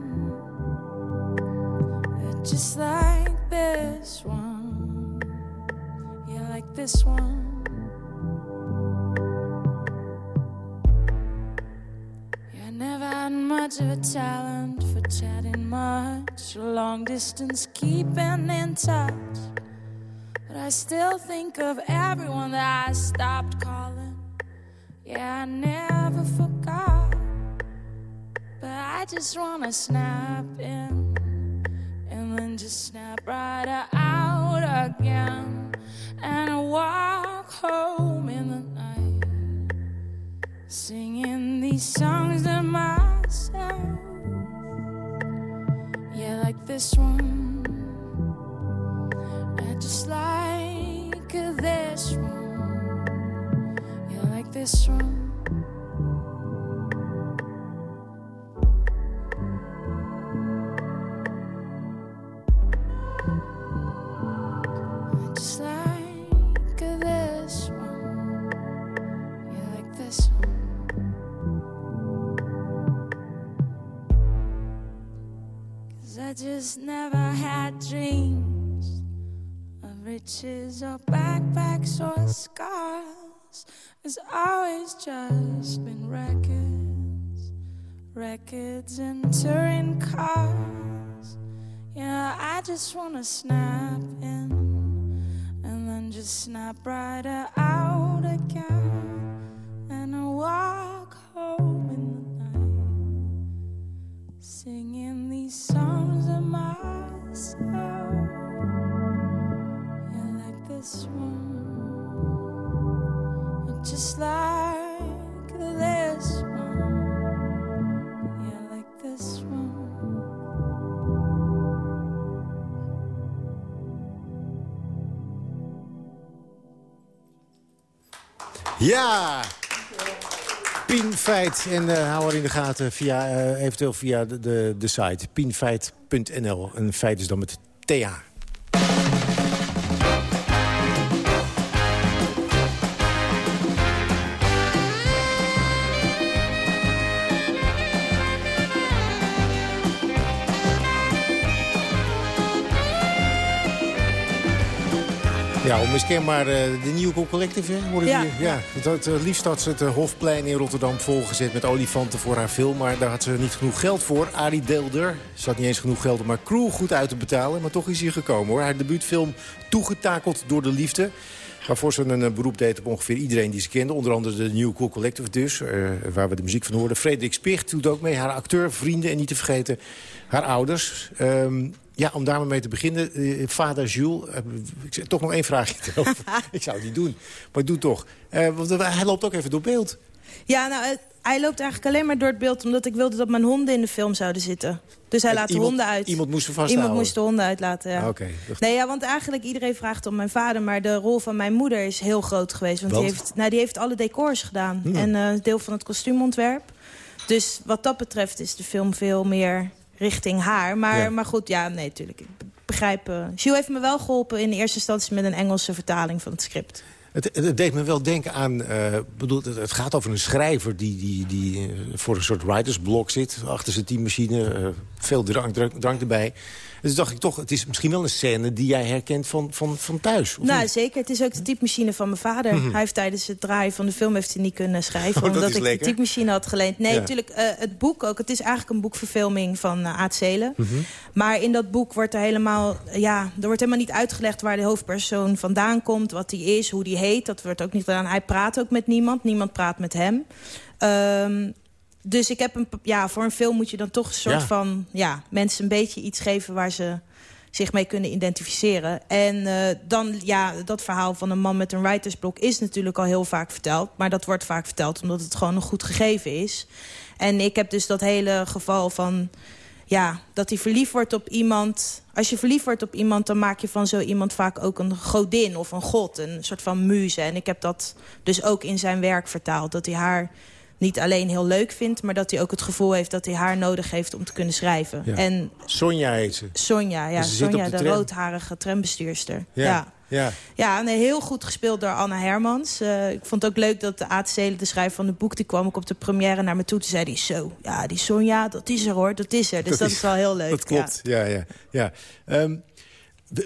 Uh, just like this one. Yeah, like this one. Distance keeping in touch. But I still think of everyone that I stopped calling. Yeah, I never forgot. But I just wanna snap in and then just snap right out again and walk home in the night, singing these songs to myself. This one, and just like this one. Yeah, like this one. Of or backpacks or scars. It's always just been records, records and touring cars. Yeah, I just wanna snap in and then just snap right out Ja! Pien Feit. En uh, hou haar in de gaten via, uh, eventueel via de, de, site pienfeit.nl. En feit is dan met TH. Ja, onmiskenbaar uh, de Nieuwe Collective, hè? ja. ja. Het, uh, liefst had ze het uh, Hofplein in Rotterdam volgezet met olifanten voor haar film. Maar daar had ze niet genoeg geld voor. Arie Deelder, ze had niet eens genoeg geld om haar crew goed uit te betalen. Maar toch is hij gekomen, hoor. Haar debuutfilm Toegetakeld door de Liefde. Waarvoor ze een beroep deed op ongeveer iedereen die ze kende. Onder andere de New Cool Collective dus, waar we de muziek van hoorden. Frederik Spicht doet ook mee, haar acteur, vrienden en niet te vergeten haar ouders. Um, ja, om daar maar mee te beginnen. Uh, vader Jules, uh, ik, toch nog één vraagje ik zou het niet doen, maar doe toch. Uh, want hij loopt ook even door beeld. Ja, nou, hij loopt eigenlijk alleen maar door het beeld... omdat ik wilde dat mijn honden in de film zouden zitten. Dus hij laat de honden uit. Iemand moest ze vasthouden? Iemand moest de honden uitlaten, ja. Ah, oké. nee, ja, want eigenlijk iedereen vraagt om mijn vader... maar de rol van mijn moeder is heel groot geweest. Want, Die, heeft, nou, die heeft alle decors gedaan. Hmm. En deel van het kostuumontwerp. Dus wat dat betreft is de film veel meer richting haar. Maar, ja. maar goed, ja, nee, natuurlijk. Ik begrijp... Uh, Gilles heeft me wel geholpen in eerste instantie met een Engelse vertaling van het script. Het, het, deed me wel denken aan... Uh, bedoel, het, het, gaat over een schrijver die, die, die voor een soort writersblok zit. Achter zijn teammachine, uh, veel drank, drank, drank erbij. Dus dacht ik toch, het is misschien wel een scène die jij herkent van, van, van thuis. nou, niet? zeker. Het is ook de typemachine van mijn vader. Mm -hmm. Hij heeft tijdens het draaien van de film heeft hij niet kunnen schrijven. Oh, omdat ik lekker. de typemachine had geleend. Nee, ja. natuurlijk, uh, het boek ook. Het is eigenlijk een boekverfilming van uh, Aad Zelen. Mm -hmm. Maar in dat boek wordt er helemaal... Ja, er wordt helemaal niet uitgelegd waar de hoofdpersoon vandaan komt. Wat hij is, hoe die heet. Dat wordt ook niet gedaan. Hij praat ook met niemand. Niemand praat met hem. Um, dus ik heb een, ja, voor een film moet je dan toch een soort ja. van... Ja, mensen een beetje iets geven waar ze zich mee kunnen identificeren. En uh, dan, ja, dat verhaal van een man met een writersblok is natuurlijk al heel vaak verteld. Maar dat wordt vaak verteld omdat het gewoon een goed gegeven is. En ik heb dus dat hele geval van... Ja, dat hij verliefd wordt op iemand. Als je verliefd wordt op iemand, dan maak je van zo iemand vaak ook een godin of een god. Een soort van muze. En ik heb dat dus ook in zijn werk vertaald. Dat hij haar niet alleen heel leuk vindt... maar dat hij ook het gevoel heeft dat hij haar nodig heeft om te kunnen schrijven. Ja. En Sonja heet ze. Sonja, ja. Dus Sonja, de, de, roodharige trambestuurster. Ja. ja. Ja, ja nee, heel goed gespeeld door Anna Hermans. Uh, ik vond het ook leuk dat de Zelen, de schrijver van het boek... die kwam ook op de première naar me toe. Toen zei hij zo, ja, die Sonja, dat is er hoor, dat is er. Dus dat, dat is, is, wel heel leuk. Dat klopt, ja, ja. ja, ja. Um,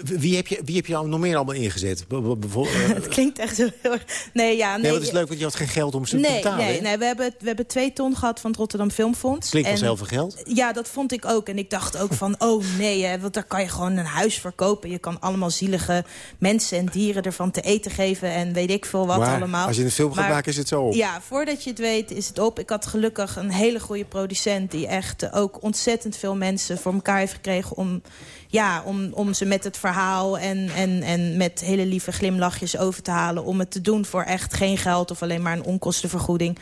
wie heb, je, wie heb je al nog meer allemaal ingezet? Het klinkt echt zo heel erg... Nee, ja, nee, nee wat is leuk, want je had geen geld om ze nee, te betalen. Nee, nee we, hebben, we hebben twee ton gehad van het Rotterdam Filmfonds. Klinkt als heel veel geld. Ja, dat vond ik ook. En ik dacht ook van, oh nee, hè, want daar kan je gewoon een huis verkopen. Je kan allemaal zielige mensen en dieren ervan te eten geven. En weet ik veel wat maar allemaal. als je een film gaat maar, maken, is het zo op. Ja, voordat je het weet is het op. Ik had gelukkig een hele goede producent... die echt ook ontzettend veel mensen voor elkaar heeft gekregen... om ja, om, om ze met het verhaal en, en, en met hele lieve glimlachjes over te halen... om het te doen voor echt geen geld of alleen maar een onkostenvergoeding.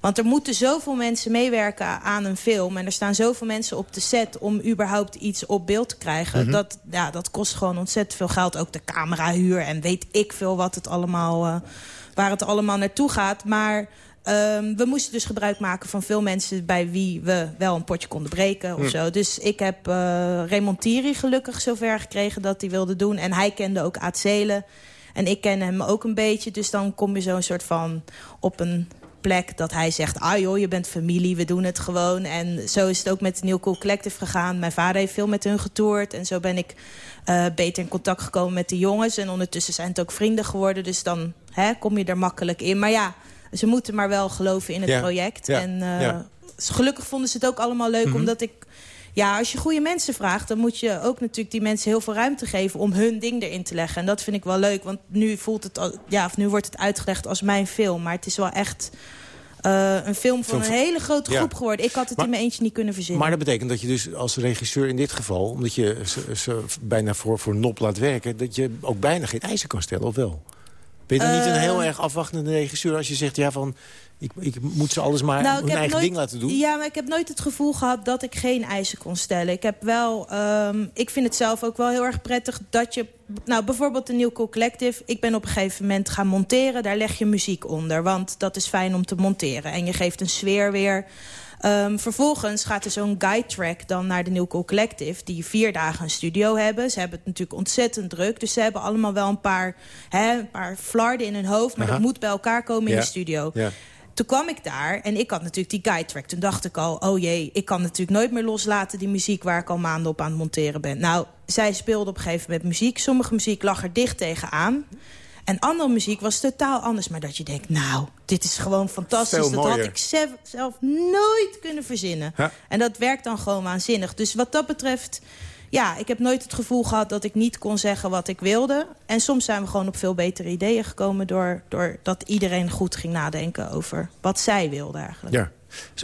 Want er moeten zoveel mensen meewerken aan een film... en er staan zoveel mensen op de set om überhaupt iets op beeld te krijgen. Mhm. Mm -hmm. dat, ja, dat kost gewoon ontzettend veel geld. Ook de camerahuur en weet ik veel wat het allemaal, uh, waar het allemaal naartoe gaat. Maar... Um, we moesten dus gebruik maken van veel mensen... bij wie we wel een potje konden breken of Hm. zo. Dus ik heb uh, Raymond Thierry gelukkig zover gekregen dat hij wilde doen. En hij kende ook Aad Zelen. En ik ken hem ook een beetje. Dus dan kom je zo'n soort van op een plek dat hij zegt... ah joh, je bent familie, we doen het gewoon. En zo is het ook met de New Cool Collective gegaan. Mijn vader heeft veel met hun getoerd. En zo ben ik uh, beter in contact gekomen met de jongens. En ondertussen zijn het ook vrienden geworden. Dus dan hè, kom je er makkelijk in. Maar ja... Ze moeten maar wel geloven in het Ja, project. ja, en uh, ja. gelukkig vonden ze het ook allemaal leuk. Mhm. Omdat ik... Ja, als je goede mensen vraagt... dan moet je ook natuurlijk die mensen heel veel ruimte geven... om hun ding erin te leggen. En dat vind ik wel leuk. Want nu, voelt het al, ja, of nu wordt het uitgelegd als mijn film. Maar het is wel echt... Uh, een film van een hele grote Ja. groep geworden. Ik had het Maar- in mijn eentje niet kunnen verzinnen. Maar dat betekent dat je dus als regisseur in dit geval... omdat je ze, ze bijna voor, voor nop laat werken... dat je ook bijna geen eisen kan stellen, of wel? Ben je dan niet een Eh, heel erg afwachtende regisseur als je zegt... ja, van ik, ik moet ze alles maar Nou, hun eigen nooit- ding laten doen? Ja, maar ik heb nooit het gevoel gehad dat ik geen eisen kon stellen. Ik heb wel, ehm, ik vind het zelf ook wel heel erg prettig dat je... Nou, bijvoorbeeld de New Cool Collective. Ik ben op een gegeven moment gaan monteren. Daar leg je muziek onder, want dat is fijn om te monteren. En je geeft een sfeer weer. Ehm, vervolgens gaat er zo'n guide track dan naar de New Cool Collective... die vier dagen een studio hebben. Ze hebben het natuurlijk ontzettend druk. Dus ze hebben allemaal wel een paar, hè, een paar flarden in hun hoofd... maar Aha. dat moet bij elkaar komen in de studio. Ja. Toen kwam ik daar en ik had natuurlijk die guide track. Toen dacht ik al, oh jee, ik kan natuurlijk nooit meer loslaten... die muziek waar ik al maanden op aan het monteren ben. Nou, zij speelde op een gegeven moment muziek. Sommige muziek lag er dicht tegenaan. En andere muziek was totaal anders. Maar dat je denkt, nou, dit is gewoon fantastisch. Veel dat had ik zelf, zelf nooit kunnen verzinnen. Ja. En dat werkt dan gewoon waanzinnig. Dus wat dat betreft... Ja, ik heb nooit het gevoel gehad dat ik niet kon zeggen wat ik wilde. En soms zijn we gewoon op veel betere ideeën gekomen... door, doordat iedereen goed ging nadenken over wat zij wilde eigenlijk. Ja.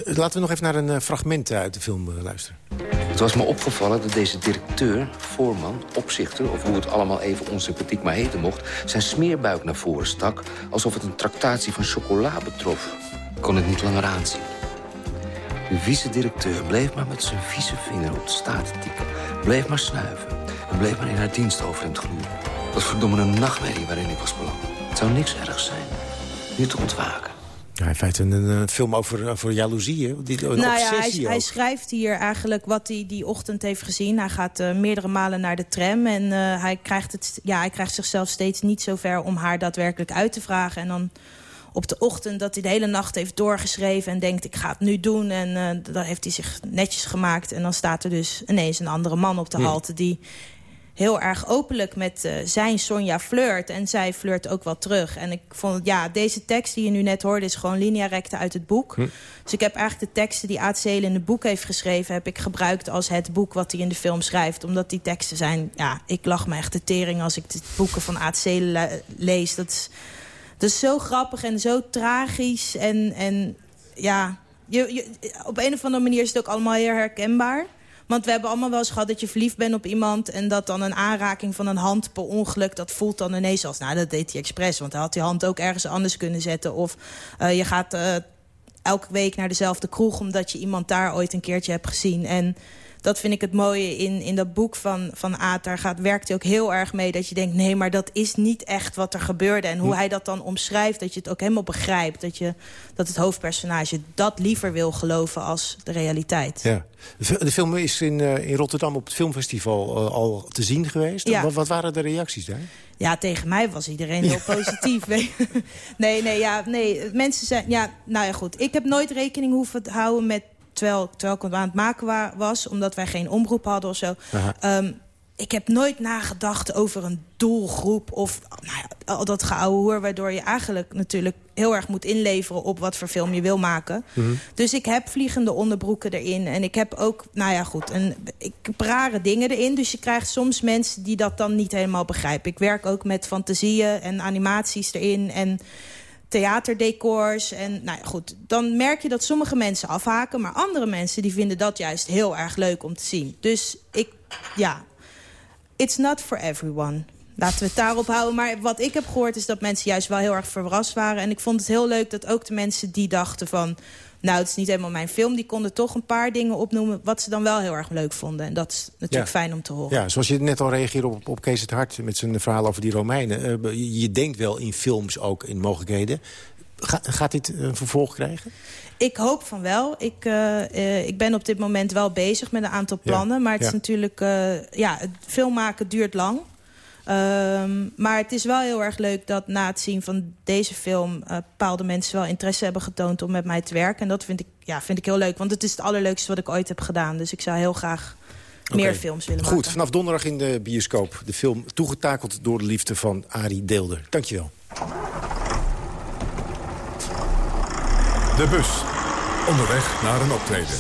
Laten we nog even naar een eh, fragment uit de film eh, luisteren. Het was me opgevallen dat deze directeur, voorman, opzichter... of hoe het allemaal even onsympathiek maar heten mocht... zijn smeerbuik naar voren stak... alsof het een tractatie van chocola betrof. Ik kon het niet langer aanzien. De vice-directeur bleef maar met zijn vieze vinger op de staart tikken. Bleef maar snuiven. En bleef maar in haar dienst over hem gluren. Dat verdomme nachtmerrie waarin ik was beland. Het zou niks ergs zijn. Nu te ontwaken. Ja, in feite een, een film over, over jaloezie, hè? Die, nou ja, hij, hij schrijft hier eigenlijk wat hij die ochtend heeft gezien. Hij gaat eh, meerdere malen naar de tram en eh, hij, krijgt het, ja, hij krijgt zichzelf steeds niet zo ver om haar daadwerkelijk uit te vragen. En dan op de ochtend dat hij de hele nacht heeft doorgeschreven en denkt ik ga het nu doen. En eh, dan heeft hij zich netjes gemaakt en dan staat er dus ineens een andere man op de halte die heel erg openlijk met eh, zijn Sonja flirt. En zij flirt ook wel terug. En ik vond, ja, deze tekst die je nu net hoorde... is gewoon linea recta uit het boek. Hm. Dus ik heb eigenlijk de teksten die Aad Zelen in het boek heeft geschreven... heb ik gebruikt als het boek wat hij in de film schrijft. Omdat die teksten zijn... Ja, ik lach me echt de tering als ik de boeken van Aad Zelen le- lees. Dat is, dat is zo grappig en zo tragisch. En, en ja, je, je, op een of andere manier is het ook allemaal heel herkenbaar. Want we hebben allemaal wel eens gehad dat je verliefd bent op iemand... en dat dan een aanraking van een hand per ongeluk... dat voelt dan ineens als, nou, dat deed hij expres. Want hij had die hand ook ergens anders kunnen zetten. Of eh, je gaat eh, elke week naar dezelfde kroeg... omdat je iemand daar ooit een keertje hebt gezien. En dat vind ik het mooie in, in dat boek van, van Aad. Daar gaat, werkt hij ook heel erg mee dat je denkt... nee, maar dat is niet echt wat er gebeurde. En hoe Hm. hij dat dan omschrijft, dat je het ook helemaal begrijpt. Dat, je, dat het hoofdpersonage dat liever wil geloven als de realiteit. Ja. De fi- De film is in, eh, in Rotterdam op het filmfestival eh, al te zien geweest. Ja. Wat, wat waren de reacties daar? Ja, tegen mij was iedereen heel positief. nee, nee, ja, nee, mensen zijn... Ja, nou ja, goed. Ik heb nooit rekening hoeven te houden met... Terwijl, terwijl ik het aan het maken wa- was, omdat wij geen omroep hadden of zo. Ehm, ik heb nooit nagedacht over een doelgroep of nou ja, al dat geouwe hoer... waardoor je eigenlijk natuurlijk heel erg moet inleveren op wat voor film je wil maken. Dus ik heb vliegende onderbroeken erin. En ik heb ook, nou ja goed, een, ik heb rare dingen erin. Dus je krijgt soms mensen die dat dan niet helemaal begrijpen. Ik werk ook met fantasieën en animaties erin. En theaterdecors. En nou ja, goed, dan merk je dat sommige mensen afhaken. Maar andere mensen die vinden dat juist heel erg leuk om te zien. Dus ik, ja, it's not for everyone. Laten we het daarop houden. Maar wat ik heb gehoord is dat mensen juist wel heel erg verrast waren. En ik vond het heel leuk dat ook de mensen die dachten van... nou, het is niet helemaal mijn film... die konden toch een paar dingen opnoemen... wat ze dan wel heel erg leuk vonden. En dat is natuurlijk Ja. fijn om te horen. Ja, zoals je net al reageerde op, op Kees het Hart... met zijn verhaal over die Romeinen. Eh, je, denkt wel in films ook in mogelijkheden. Ga- gaat dit een vervolg krijgen? Ik hoop van wel. Ik, eh, eh, ik ben op dit moment wel bezig met een aantal Ja, plannen. Maar het is natuurlijk... ja, het filmmaken duurt lang. Ehm, maar het is wel heel erg leuk dat na het zien van deze film... eh, bepaalde mensen wel interesse hebben getoond om met mij te werken. En dat vind ik, ja, vind ik heel leuk. Want het is het allerleukste wat ik ooit heb gedaan. Dus ik zou heel graag meer films willen Goed, maken. vanaf donderdag in de bioscoop. De film toegetakeld door de liefde van Arie Deelder. Dankjewel. De bus. Onderweg naar een optreden.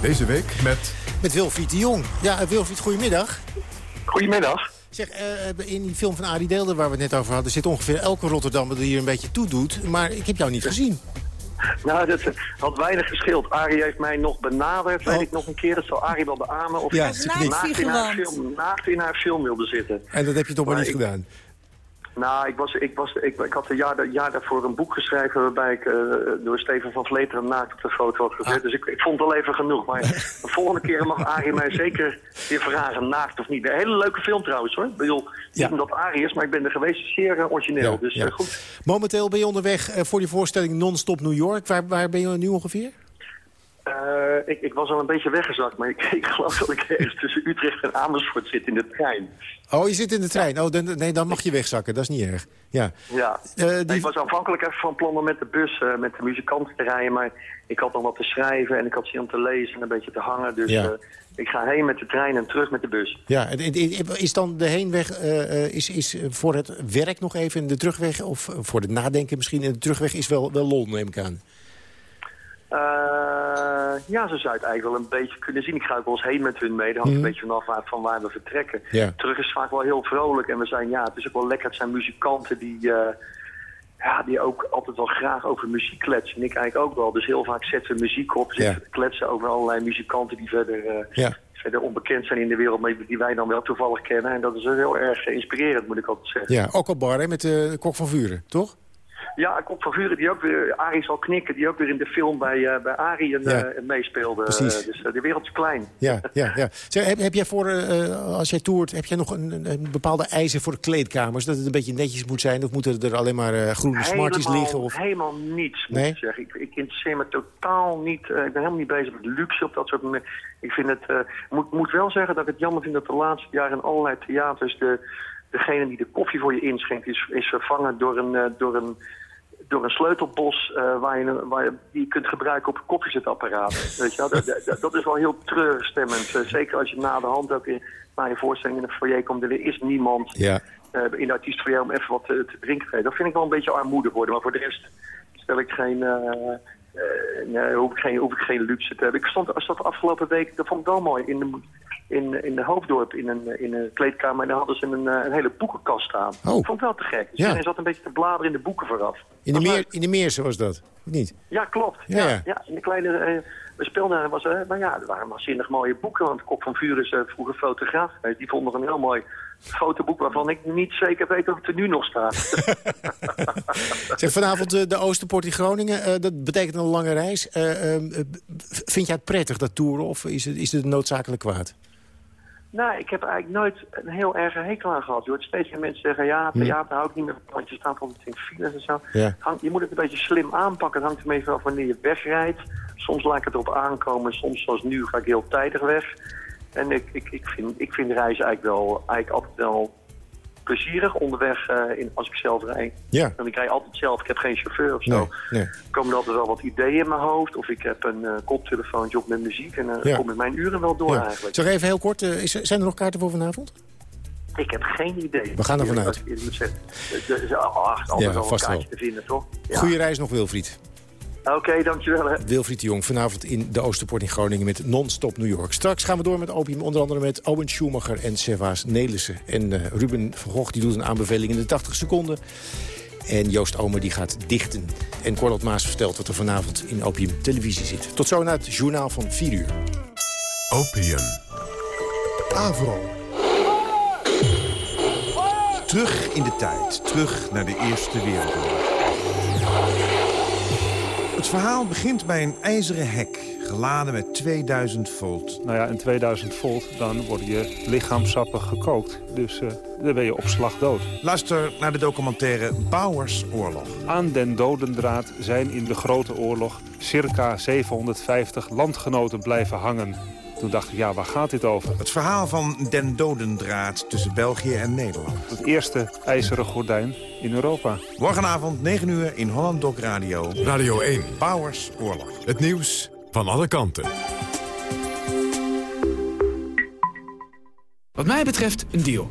Deze week met... Met Wilfried de Jong. Ja, eh, Wilfried, goedemiddag. Goedemiddag. Zeg, eh, in die film van Arie Deelder waar we het net over hadden... zit ongeveer elke Rotterdammer die hier een beetje toe doet. Maar ik heb jou niet gezien. Nou, dat had weinig gescheeld. Arie heeft mij nog benaderd, weet ik nog een keer. Dat zal Arie wel beamen. Of Ja, naakt, in haar film, naakt in haar film wilde zitten. En dat heb je toch maar Maar niet ik- gedaan? Nou, ik, was, ik, was, ik, ik had een jaar, jaar daarvoor een boek geschreven... waarbij ik eh, door Steven van Vleteren naakt op de foto had gezet. Dus ik, ik vond het al even genoeg. Maar de volgende keer mag Arie mij zeker weer vragen, naakt of niet. Een hele leuke film trouwens, hoor. Ik bedoel, niet omdat Arie is, maar ik ben er geweest zeer eh, origineel. Ja, dus ja. eh, goed. Momenteel ben je onderweg voor die voorstelling Non-Stop New York. Waar, waar ben je nu ongeveer? Eh, ik, ik was al een beetje weggezakt, maar ik, ik geloof dat ik ergens tussen Utrecht en Amersfoort zit in de trein. Oh, je zit in de trein. Oh, dan, nee, dan mag je wegzakken. Dat is niet erg. Ja. Ja, Eh, Nee, die- ik was aanvankelijk even van plan om met de bus, eh, met de muzikanten te rijden, maar ik had nog wat te schrijven en ik had zin om te lezen en een beetje te hangen. Dus Ja. ik ga heen met de trein en terug met de bus. Ja, is dan de heenweg is, is voor het werk nog even en de terugweg... of voor het nadenken misschien en de terugweg is wel, wel lol, neem ik aan. Eh, ja, zo zou het eigenlijk wel een beetje kunnen zien. Ik ga ook wel eens heen met hun mee. Dat hangt Mhm. een beetje vanaf van waar we vertrekken. Terug is vaak wel heel vrolijk. En we zijn, ja, het is ook wel lekker. Het zijn muzikanten die, eh, ja, die ook altijd wel graag over muziek kletsen. En ik eigenlijk ook wel. Dus heel vaak zetten we muziek op. Te kletsen over allerlei muzikanten die verder, eh, verder onbekend zijn in de wereld. Maar die wij dan wel toevallig kennen. En dat is heel erg inspirerend, moet ik altijd zeggen. Ja, ook op bar hè, met de Kok van Vuren, toch? Ja, Kop van Vuren, die ook weer, Arie zal knikken, die ook weer in de film bij, eh, bij Arie een, Ja. eh, meespeelde. Precies. Dus eh, de wereld is klein. Ja, ja, ja. Zeg, heb, heb jij voor, als jij toert, heb jij nog een, bepaalde eisen voor de kleedkamers? Dat het een beetje netjes moet zijn? Of moeten er alleen maar groene smarties liggen? Of... helemaal niets, moet Nee? ik zeggen. Ik, ik interesseer me totaal niet, ik ben helemaal niet bezig met luxe op dat soort momenten. Ik vind het, moet, moet wel zeggen dat ik het jammer vind dat de laatste jaren in allerlei theaters de, degene die de koffie voor je inschenkt is, is vervangen door een, door een, door een sleutelbos eh, waar je, waar je, die je kunt gebruiken op een koffiezetapparaat. Weet je wel? Dat, dat, dat is wel heel treurig stemmend. Eh, zeker als je na de hand ook in, naar je voorstelling in een foyer komt er is niemand Ja. eh, in de artiestfoyer om even wat te, te drinken te geven. Dat vind ik wel een beetje armoedig worden. Maar voor de rest stel ik geen, eh, eh, nee, hoef, ik geen, hoef ik geen luxe te hebben. Ik stond als dat afgelopen week, dat vond ik wel mooi, in de, in, in de Hoofddorp in een, in een kleedkamer. En daar hadden ze een, eh, een hele boekenkast staan. Oh. Ik vond het wel te gek. Dus Ja. iedereen zat een beetje te bladeren in de boeken vooraf. In de, meer, in de Meersen was dat, of niet? Ja, klopt. Ja, Ja, in de kleine... eh, we speelden, was, eh, maar ja, er waren waanzinnig mooie boeken. Want Kop van Vuur is eh, vroeger fotograaf. Die vond nog een heel mooi fotoboek waarvan ik niet zeker weet of het er nu nog staat. Zeg, vanavond eh, de Oosterpoort in Groningen, eh, dat betekent een lange reis. Eh, ehm, eh, vind jij het prettig, dat toeren, of is het, is het noodzakelijk kwaad? Nou, ik heb eigenlijk nooit een heel erge hekel aan gehad. Je hoort steeds meer mensen zeggen, ja, theater hou ik niet meer van, want je staat altijd in files en zo. Ja. Je moet het een beetje slim aanpakken. Het hangt ermee vanaf wanneer je wegrijdt. Soms laat ik het erop aankomen, soms zoals nu ga ik heel tijdig weg. En ik, ik, ik, vind, ik vind reizen eigenlijk, wel, eigenlijk altijd wel plezierig onderweg eh, in, als ik zelf rijd. Ja. Want ik rij altijd zelf, ik heb geen chauffeur of zo. Nee, nee. Er komen er altijd wel wat ideeën in mijn hoofd. Of ik heb een eh koptelefoontje op met muziek. En dan Ja. kom ik mijn uren wel door Ja. eigenlijk. Zeg even heel kort, eh, is, er- zijn er nog kaarten voor vanavond? Ik heb geen idee. We gaan. Er is altijd Ja, wel een kaartje wel. te vinden, toch? Ja. Goeie reis nog, Wilfried. Oké, dankjewel. Hè. Wilfried de Jong, vanavond in de Oosterpoort in Groningen met Non-Stop New York. Straks gaan we door met Opium, onder andere met Owen Schumacher en Servaas Nelissen. En eh, Ruben van Gogh die doet een aanbeveling in de 80 seconden. En Joost Omer die gaat dichten. En Cornel Maas vertelt wat er vanavond in Opium televisie zit. Tot zo naar het journaal van 4 uur. Opium. Avro. Terug in de tijd. Terug naar de Eerste Wereldoorlog. Het verhaal begint bij een ijzeren hek, geladen met 2000 volt. Nou ja, in 2000 volt, dan worden je lichaamsappen gekookt. Dus eh, dan ben je op slag dood. Luister naar de documentaire Bouwers Oorlog. Aan den dodendraad zijn in de Grote Oorlog circa 750 landgenoten blijven hangen. Toen dacht ik, ja, waar gaat dit over? Het verhaal van den dodendraad tussen België en Nederland. Het eerste ijzeren gordijn in Europa. Morgenavond 9 uur in Holland Doc Radio. Radio 1. Bouwers Oorlog. Het nieuws van alle kanten. Wat mij betreft een deal.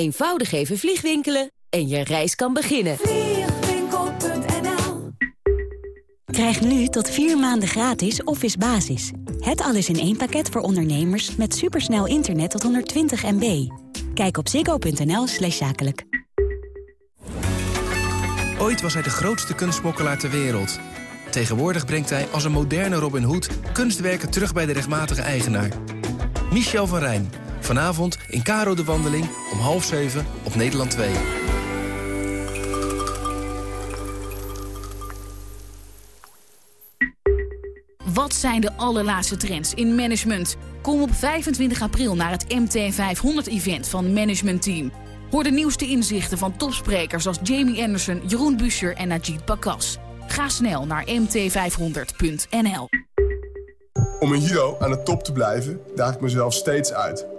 Eenvoudig even vliegwinkelen en je reis kan beginnen. Vliegwinkel.nl Krijg nu tot vier maanden gratis Office Basis. Het alles in één pakket voor ondernemers met supersnel internet tot 120 MB. Kijk op ziggo.nl slash zakelijk. Ooit was hij de grootste kunstsmokkelaar ter wereld. Tegenwoordig brengt hij als een moderne Robin Hood kunstwerken terug bij de rechtmatige eigenaar. Michel van Rijn. Vanavond in Caro de Wandeling om half zeven op Nederland 2. Wat zijn de allerlaatste trends in management? Kom op 25 april naar het MT500-event van Management Team. Hoor de nieuwste inzichten van topsprekers als Jamie Anderson, Jeroen Buescher en Najid Bakas. Ga snel naar mt500.nl. Om een hero aan de top te blijven, daag ik mezelf steeds uit.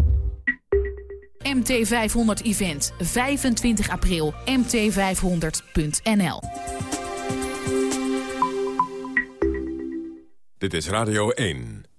MT500 Event, 25 april, mt500.nl. Dit is Radio 1.